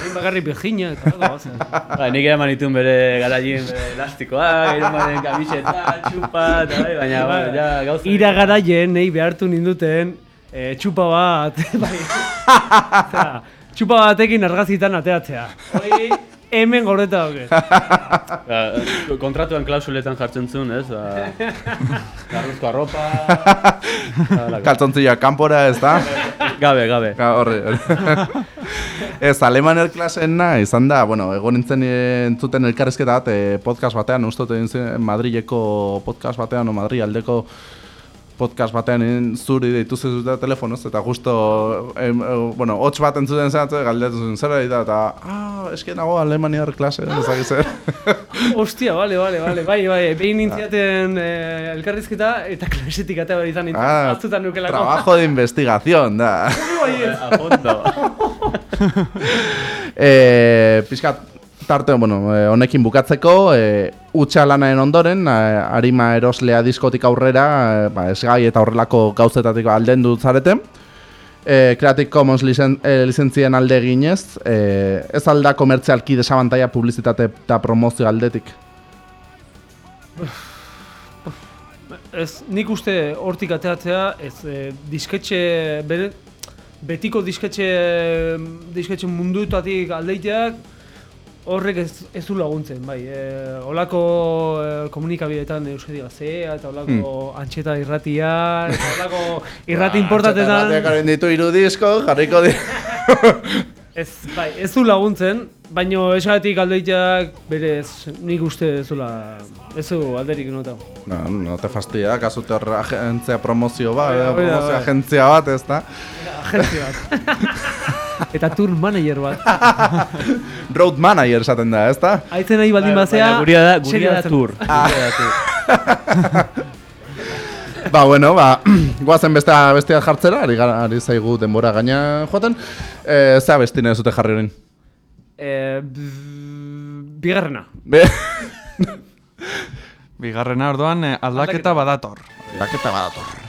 Orain bakarrik Virginia, eta. Ba, nik eraman dituen bere garaien bere elastikoak, eraman kamiseta, txupa, eta bai, baina ba, ja gauza... Ira garaien, nahi behartu ninduten, e, txupa bat, bai. Txupa batekin argazitan ateatzea. Hoi, hemen gordeta dauke. Ba, kontratuan klausuletan jartzen zuen, ez? Ba, garruzko arropa... Kaltzontzia kanpora, ez da? gabe, gabe. Ga, horre. Ez, alemaner klasena izan da, bueno, egon nintzen eh, entzuten elkarrezketa bat, eh, podcast batean, uste dut egin zen Madrileko podcast batean, o Madrid aldeko podcast batean zuri deitu zezuta telefonoz, eta justo, em, eh, bueno, hots bat entzuten zen, galdetu zen zer da, eta, ah, eski nago alemaniar klase, ez dakit zer. Ostia, bale, bale, bale, bai, bai, behin nintziaten eh, elkarrizketa eta klasetik atea behar izan nintzen. ah, Batzutan nukelako. trabajo de investigación, da. Bai. A fondo. E, pixkat, tarte, bueno, eh, honekin bukatzeko, e, utxa lanaren ondoren, eh, arima eroslea diskotik aurrera, e, ba, esgai eta horrelako gauzetatik alden dut zarete. e, Creative Commons lizen, e, lizentzien alde eginez, e, ez alda komertzialki desabantaia publizitate eta promozio aldetik. Ez, nik uste hortik ateratzea, ez, e, disketxe, bere, betiko disketxe, disketxe munduetatik aldeiteak, horrek ez, ez du laguntzen, bai. E, olako e, komunikabideetan Euskadi Gazea, eta olako Hmm. antxeta irratia, eta olako irrati importantetan, Garen ditu iru disko, jarriko di... ez, bai, ez du laguntzen, baino esatik aldeiteak berez nik uste ez dula, ez du alderik nota. no, no te fastidia, kasute hor agentzia promozio bat, eh, bai, promozio bai. agentzia bat, ez da? Agentzia bat. eta tour manager bat. Road manager esaten da, ez da? Aitzen nahi baldin bazea, Baina guria da, serio guria da tur. Ba, bueno, ba, guazen bestea, bestea jartzera, ari, ari zaigu denbora gaina joaten. E, zea bestine zute jarri horin? B- bigarrena. Be... Bigarrena orduan eh, aldaketa badator. Laketa badator.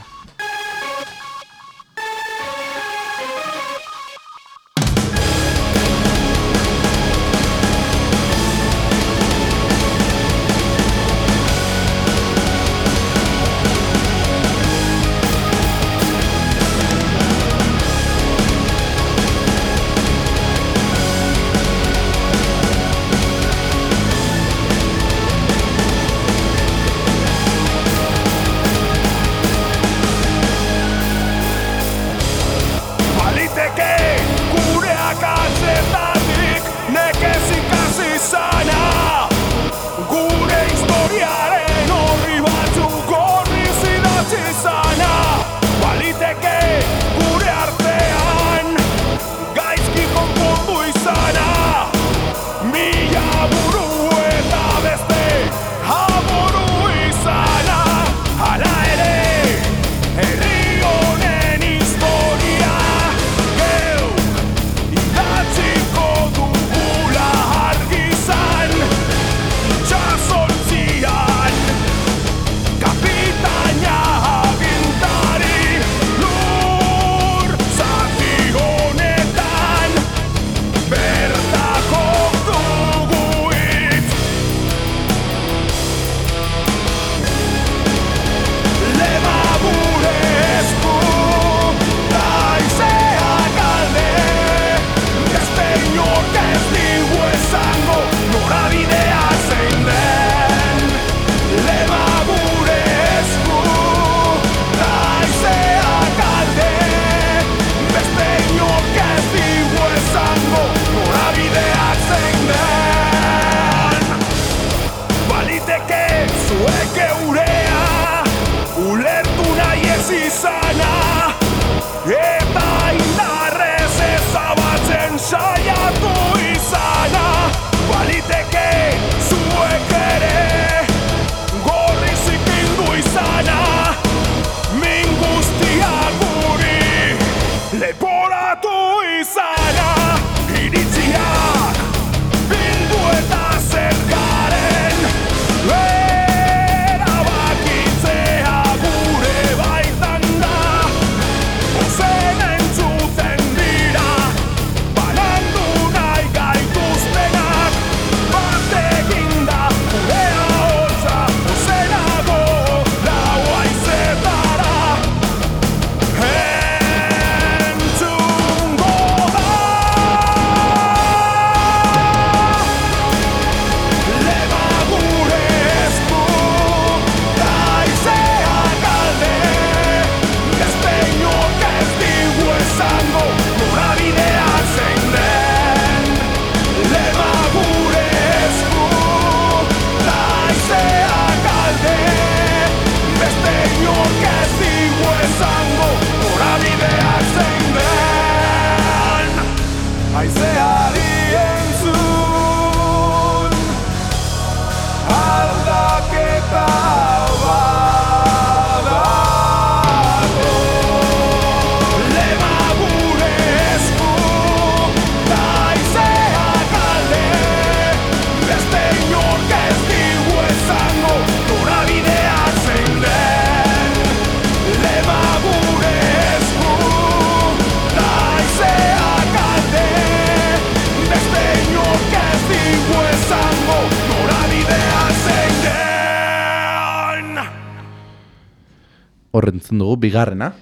Horrentzen dugu, bigarrena.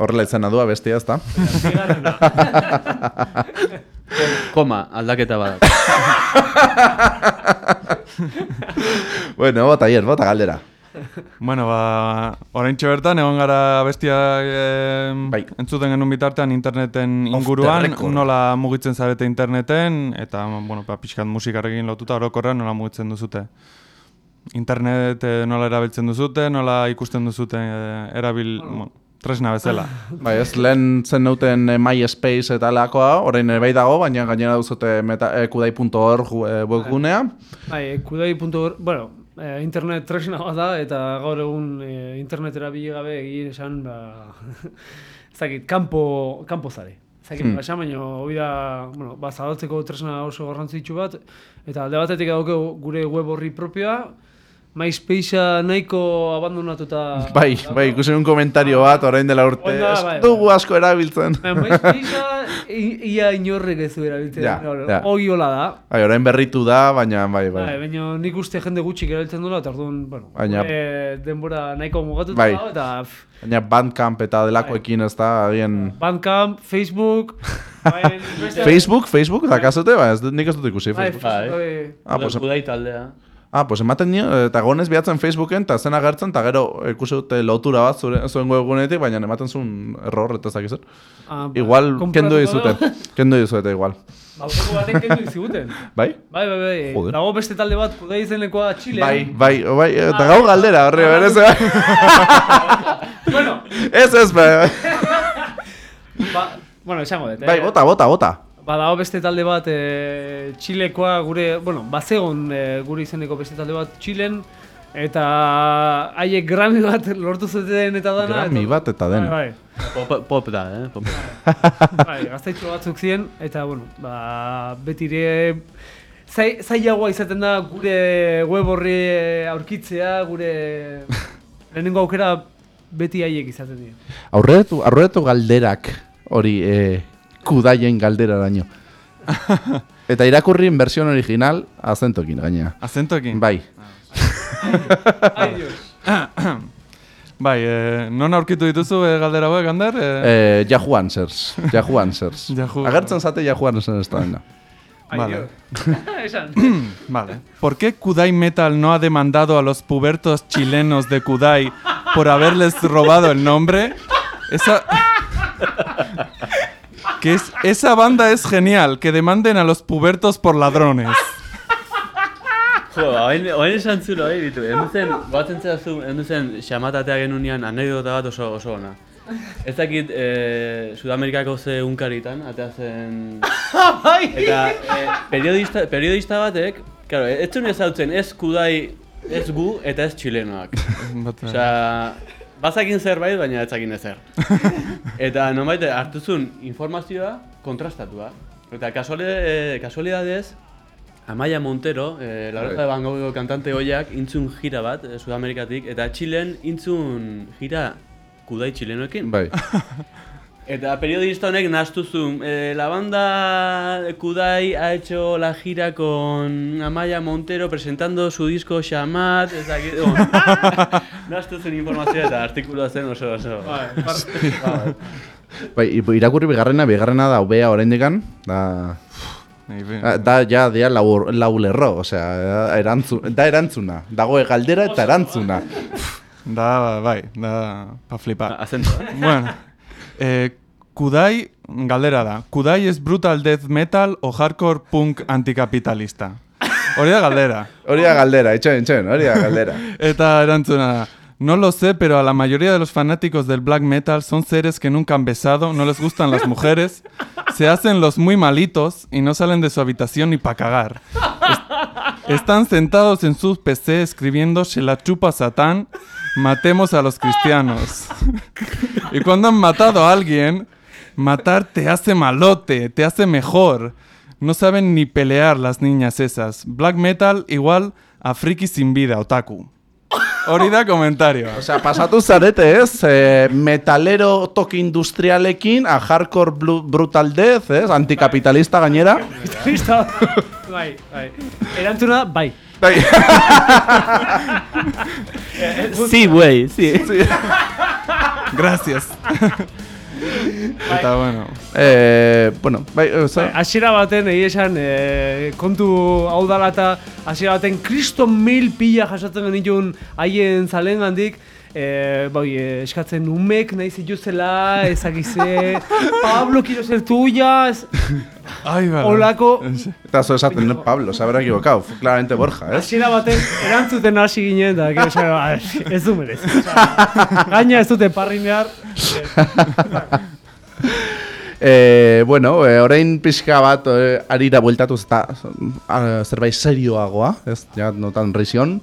Horrela izena du abestia, ezta? Koma, aldaketa bada. bueno, bota hier, bota galdera. Bueno, ba, oraintxe bertan, egon gara bestia e, Bai. entzuten genuen bitartean interneten inguruan, nola mugitzen zarete interneten, eta, bueno, ba, pixkat musikarekin lotuta orokorrean nola mugitzen duzute. Internet e, nola erabiltzen duzute, nola ikusten duzute e, erabil, bueno, tresna bezala. Bai, ez, lehen zen nauten eh, MySpace eta lakoa, orain bai dago, baina gainera duzute meta, eh, kudai.org eh, webgunea. Bai, kudai.org, bueno, eh, internet tresna bat da, eta gaur egun eh, internet erabili gabe egin esan, ba, ez dakit, kanpo, kanpo zare. Ez dakit, Hmm. hmm. baina hori da, bueno, ba, zabaltzeko tresna oso garrantzitsu bat, eta alde batetik dauke gure web horri propioa, MySpacea nahiko abandonatuta... Bai, bai, ikusi un komentario bat, orain dela urte, Onda, ez bai, dugu asko erabiltzen. MySpacea ia inorrek ez du erabiltzen. Ja, ja. Hola da. Bai, orain berritu da, baina bai, bai. Bai, baina nik uste jende gutxik erabiltzen duela, eta orduan, bueno, Baina- gure denbora nahiko mugatuta Bai. dago, eta pff, Baina Bandcamp eta delakoekin ez da, agian... Bandcamp, Facebook, bai, Facebook, Facebook, dakazute, ba, ez dut, nik ez dut ikusi. Bai, Facebook. Bai. bai. Ah, pues, Kudai taldea. Ah, pues ematen nio, eta gonez bihatzen Facebooken, eta zen agertzen, eta gero ikusi dute lotura bat zure, zuen webgunetik, baina ematen zuen error, eta ez dakizut. Ah, ba, Igual, kendu da. kendu dizute igual. Aurreko batek kendu diziguten. Bai? Bai, bai, bai. Joder. Dago beste talde bat, kudai izenekoa Txile. Bai, bai, bai, eta gau galdera, horri, berez, Bueno, ez ez, bai, ba, bueno, esango dut. eh. bai, bota, bota, bota. Ba, dago beste talde bat e, Txilekoa gure, bueno, bazegon e, gure izeneko beste talde bat Txilen eta haiek Grammy bat lortu zuten eta dana. Grammy eta- bat eta dena. Bai, Pop, pop da, eh? Pop. bai, bai gaztaitxo batzuk ziren eta, bueno, ba, betire zai, zailagoa izaten da gure web horri aurkitzea, gure lehenengo aukera beti haiek izaten dira. Aurretu, aurretu galderak hori e, kudaien galdera daño. Eta irakurrin versión original azentokin gaina. Azentoekin? Bai. Ai, Dios. Bai, e, non aurkitu dituzu e, galdera hauek, Ander? E, Eh, Yahoo Answers. Yahoo Answers. Yahoo. Agertzen zate Yahoo Answers da dena. Vale. Vale. ¿Por qué Kudai Metal no ha demandado a los pubertos chilenos de Kudai por haberles robado el nombre? Esa... que es, esa banda es genial, que demanden a los pubertos por ladrones. Jo, hain, hain esan zulo, hori ditu. Endu zen, batzen zu, endu zen, xamatatea genunean anekdota bat oso, oso ona. Ez dakit, eh, Sudamerikako ze unkaritan, atea zen... Eta eh, periodista, periodista batek, claro, ez zuen ezautzen, ez kudai, ez gu eta ez txilenoak. Osea, bazakin zerbait, baina ez zakin ezer. Eta nonbait hartu zuen informazioa kontrastatua. Eta kasualidadez, eh, kasualidadez Amaia Montero, eh, la oreja de Van Gogh kantante hoiak, intzun gira bat, eh, Sudamerikatik, eta Txilen intzun gira kudai txilenoekin. Bai. Eta periodista honek nahastu zuen, eh, la banda Kudai ha hecho la gira con Amaya Montero presentando su disco Shamat, ez dakit, oh. nahastu zuen informazioa eta artikulua zen oso oso. Bai, Bai, i- irakurri bigarrena, bigarrena da ubea oraindikan, da... Nei, be- Ah, Da, ja, dia lau, lau lerro, osea, erantzu, da erantzuna. Dago galdera eta erantzuna. Da, bai, da, pa flipar. Azento, eh? bueno, eh, Kudai, galdera da. Kudai es brutal death metal o hardcore punk antikapitalista? Hori da galdera. Hori da galdera, itxoin, itxoin, hori da galdera. Eta erantzuna da. No lo sé, pero a la mayoría de los fanáticos del black metal son seres que nunca han besado, no les gustan las mujeres, se hacen los muy malitos y no salen de su habitación ni para cagar. Es- están sentados en sus PC escribiendo Se la chupa Satán, matemos a los cristianos. y cuando han matado a alguien, matar te hace malote, te hace mejor. No saben ni pelear las niñas esas. Black metal igual a friki sin vida, otaku. Hori komentario. Osea, pasatu zarete ez, e, metalero toki industrialekin, a hardcore blu, brutal death, ez, antikapitalista gainera. Listo. bai, bai. Erantzuna, bai. Bai, Sí, güey, sí. Gracias. Eta, bueno, Eh, bueno, bai, eh, ze- Hasiera baten, egia esan, e, kontu hau dala eta hasiera baten kriston mil pila jasatzen genituen haien zalen gandik, e, bai, e, eskatzen umek nahi zituzela, ezakize, Pablo, quiero ser tuya, ez- ai, bala. Olako, eta zo esaten, Pablo, se habrá equivocado, fue claramente Borja, ez? hasiera baten erantzuten hasi ginen, da, gero esan, "A ver, ez du merez. Gaina ez dute parrin behar, Eh, bueno, eh, orain pixka bat eh, arira bueltatuz eta ah, zerbait serioagoa, ez, ja, notan rision.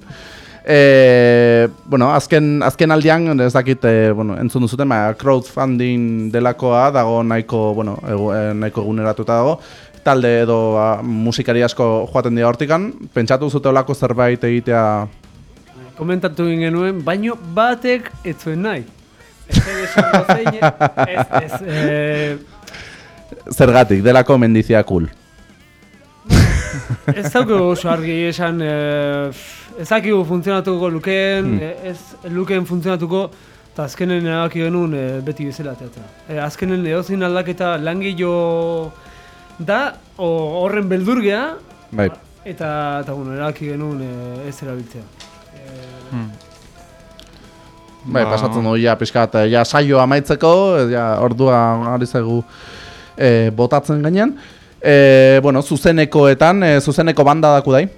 Eh, bueno, azken, azken aldian, ez dakit, eh, bueno, entzun duzuten, ba, crowdfunding delakoa dago nahiko, bueno, egu, eh, nahiko eguneratuta dago, talde edo ba, musikari asko joaten dira hortikan, pentsatu zute olako zerbait egitea komentatu genuen, baino batek ez zuen nahi. Ez zein, ez, ez, eh, zergatik, delako mendizia cool. ez dauke oso argi esan, eh, ez dakigu funtzionatuko lukeen, Hmm. eh, ez lukeen funtzionatuko, eta azkenen erabaki genuen eh, beti bezala teatea. Eh, azkenen eozin aldaketa langillo da, o, horren beldurgea, Bai. eta, eta bueno, erabaki genuen eh, ez erabiltzea. Hmm. Bai, Ba. pasatzen du ja pixkat, ja saio amaitzeko, ja ordua ari zaigu eh, botatzen gainean. Eh, bueno, zuzenekoetan, eh, zuzeneko banda daku dai?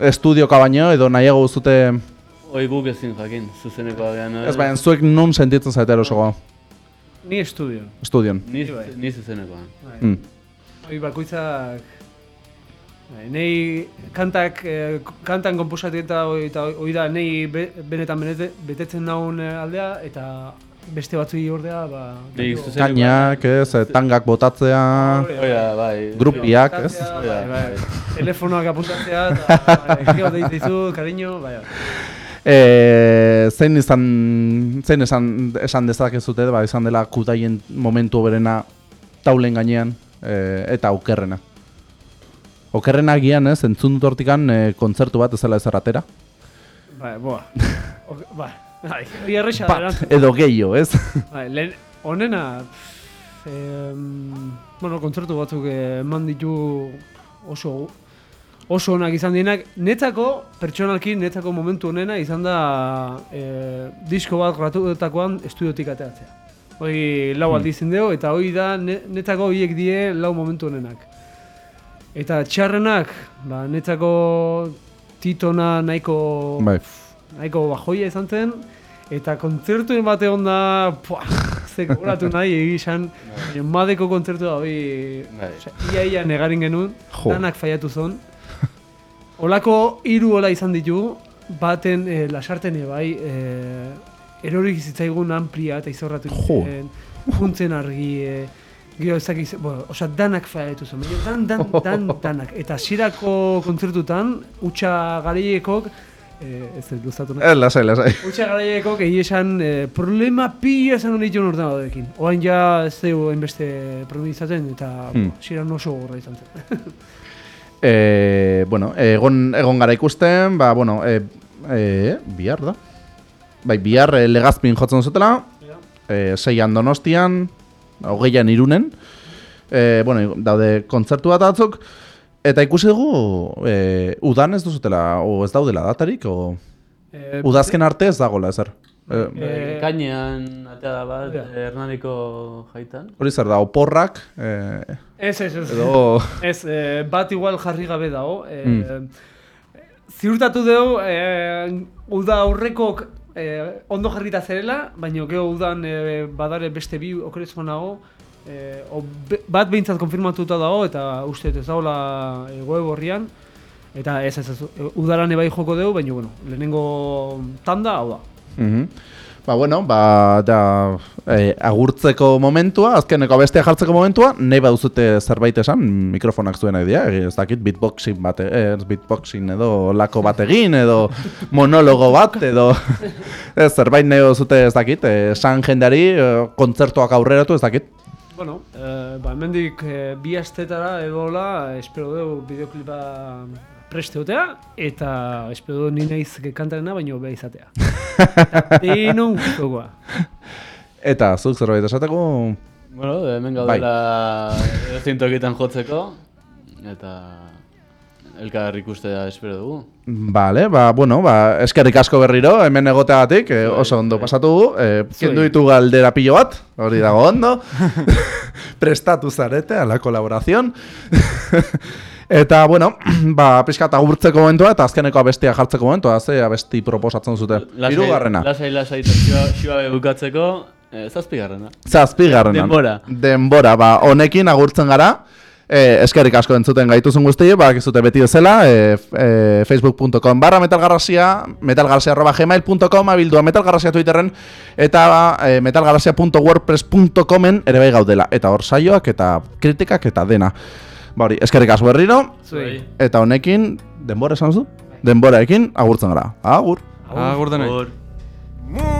Estudioka baino, edo nahiago zute... Hoi guk ezin jakin, zuzeneko agian. Ez baina, zuek nun sentitzen zaite erosogo Ni estudio. estudion. Ni, Bai. ni zuzenekoa. Bai. Mm. Hoi bakoitzak bai, nei kantak eh, kantan konposatu eta hoi da nei be, benetan benete, betetzen naun eh, aldea eta beste batzuei ordea ba Kainak, ez, eh, tangak botatzea... Oia, bai. Grupiak, ez? Bai, bai. bai. Telefonoak apuntatzea eta bai, gero deitu dizu, cariño, bai. E, zein izan, zein esan, esan dezakezute, ba, izan dela kutaien momentu berena taulen gainean e, eta okerrena. Okerrena gian ez, entzun dut hortikan e, kontzertu bat ezela ezer atera. Bai, boa. Ok, bai. Erresa Bat, erantzun. edo gehiago, ez? Bai, lehen, honena, pff, em, bueno, kontzertu batzuk eh, eman ditu oso oso onak izan dienak. Netzako, pertsonalki, netzako momentu honena izan da eh, disko bat gratutakoan estudiotik ateatzea. Hoi lau aldiz indeo, eta hoi da ne, netzako horiek die lau momentu honenak. Eta txarrenak, ba, netzako titona nahiko Bai. Nahiko bajoia izan zen, eta kontzertuen bate onda, puah, ze gogoratu nahi egizan, baina madeko kontzertu da hori, Bai. ia ia negarin genuen, Jo. danak faiatu zon. Olako hiru ola izan ditu, baten eh, lasarten bai, eh, erorik zitzaigun amplia eta izorratu zen, juntzen argi, eh, gero ezakiz, bueno, osea, danak faiatu baina dan, dan, dan, danak. Eta sirako kontzertutan, utxa garaiekok, eh, ez dut luzatu nahi. Ez, lasai, lasai. Utsa garaieko gehi esan eh, problema pila esan dituen ordenadorekin. Oain ja ez dugu hainbeste problema izaten eta Hmm. ziren oso gorra izan zen. E, bueno, egon, egon gara ikusten, ba, bueno, e, e, bihar da? Bai, bihar e, legazpin jotzen zutela, e, seian donostian, hogeian irunen, e, bueno, daude kontzertu bat atzuk, eta ikusi dugu, e, udan ez duzutela, o ez daudela datarik, o Eh, udazken arte ez dagoela ezer. E, Eh, Kainean atea da bat, Ja. Hernaniko jaitan. hori zer da, oporrak, e, Ez, ez, ez. edo... Ez, eh, bat igual jarri gabe dago. Eh, Hmm. Ziurtatu dugu, eh, uda aurrekok eh, ondo jarrita zerela, baina gero udan eh, badare beste bi okrezko nago. Eh, o bat behintzat konfirmatuta dago eta uste ez dagoela eh, web horrian. Eta ez ez ez, eh, udaran ebai joko dugu, baina bueno, lehenengo tanda hau da. Mhm. Ba, bueno, ba, da, e, agurtzeko momentua, azkeneko bestea jartzeko momentua, nahi baduzute zerbait esan, mikrofonak zuen idea, ez dakit beatboxing bat, e- ez beatboxing edo lako bat egin, edo monologo bat, edo ez, zerbait nahi baduzute ez dakit, e, esan jendeari, e, kontzertuak aurreratu ez dakit. Bueno, eh, ba, hemendik eh, bi astetara edo hola, espero dugu bideoklipa presteotea, eta espero dut ni naiz kantarena, baino beha izatea. Denon gustokoa. Eta, zuk zerbait esateko? Bueno, hemen Bai. gaudela tokitan jotzeko, eta elkar ikustea espero dugu. Vale, ba, bueno, ba, eskerrik asko berriro, hemen egoteagatik, eh, oso ondo pasatu gu, eh, kendu ditu galdera pilo bat, hori dago ondo, prestatu zarete a la colaboración, eta, bueno, ba, pixka eta agurtzeko momentua, eta azkeneko abestia jartzeko momentua, ze abesti proposatzen zute, hirugarrena. Lasai, lasai, xiba bukatzeko, eh, zazpigarrena. Zazpigarrena. Denbora. Denbora, ba, honekin agurtzen gara. Eh, eskerrik asko entzuten gaituzun guztiei, ba, zute beti bezala, eh, eh, facebook.com barra metalgarrasia, metalgarrasia arroba gmail.com, abildua metalgarrasia Twitterren, eta eh, metalgarrasia.wordpress.comen ere bai gaudela. Eta hor saioak, eta kritikak, eta dena. Ba hori, eskerrik asko berriro, Zuei. eta honekin, denbora esan zu? Denboraekin agurtzen gara. Agur. Agur denoi. Hor. Mu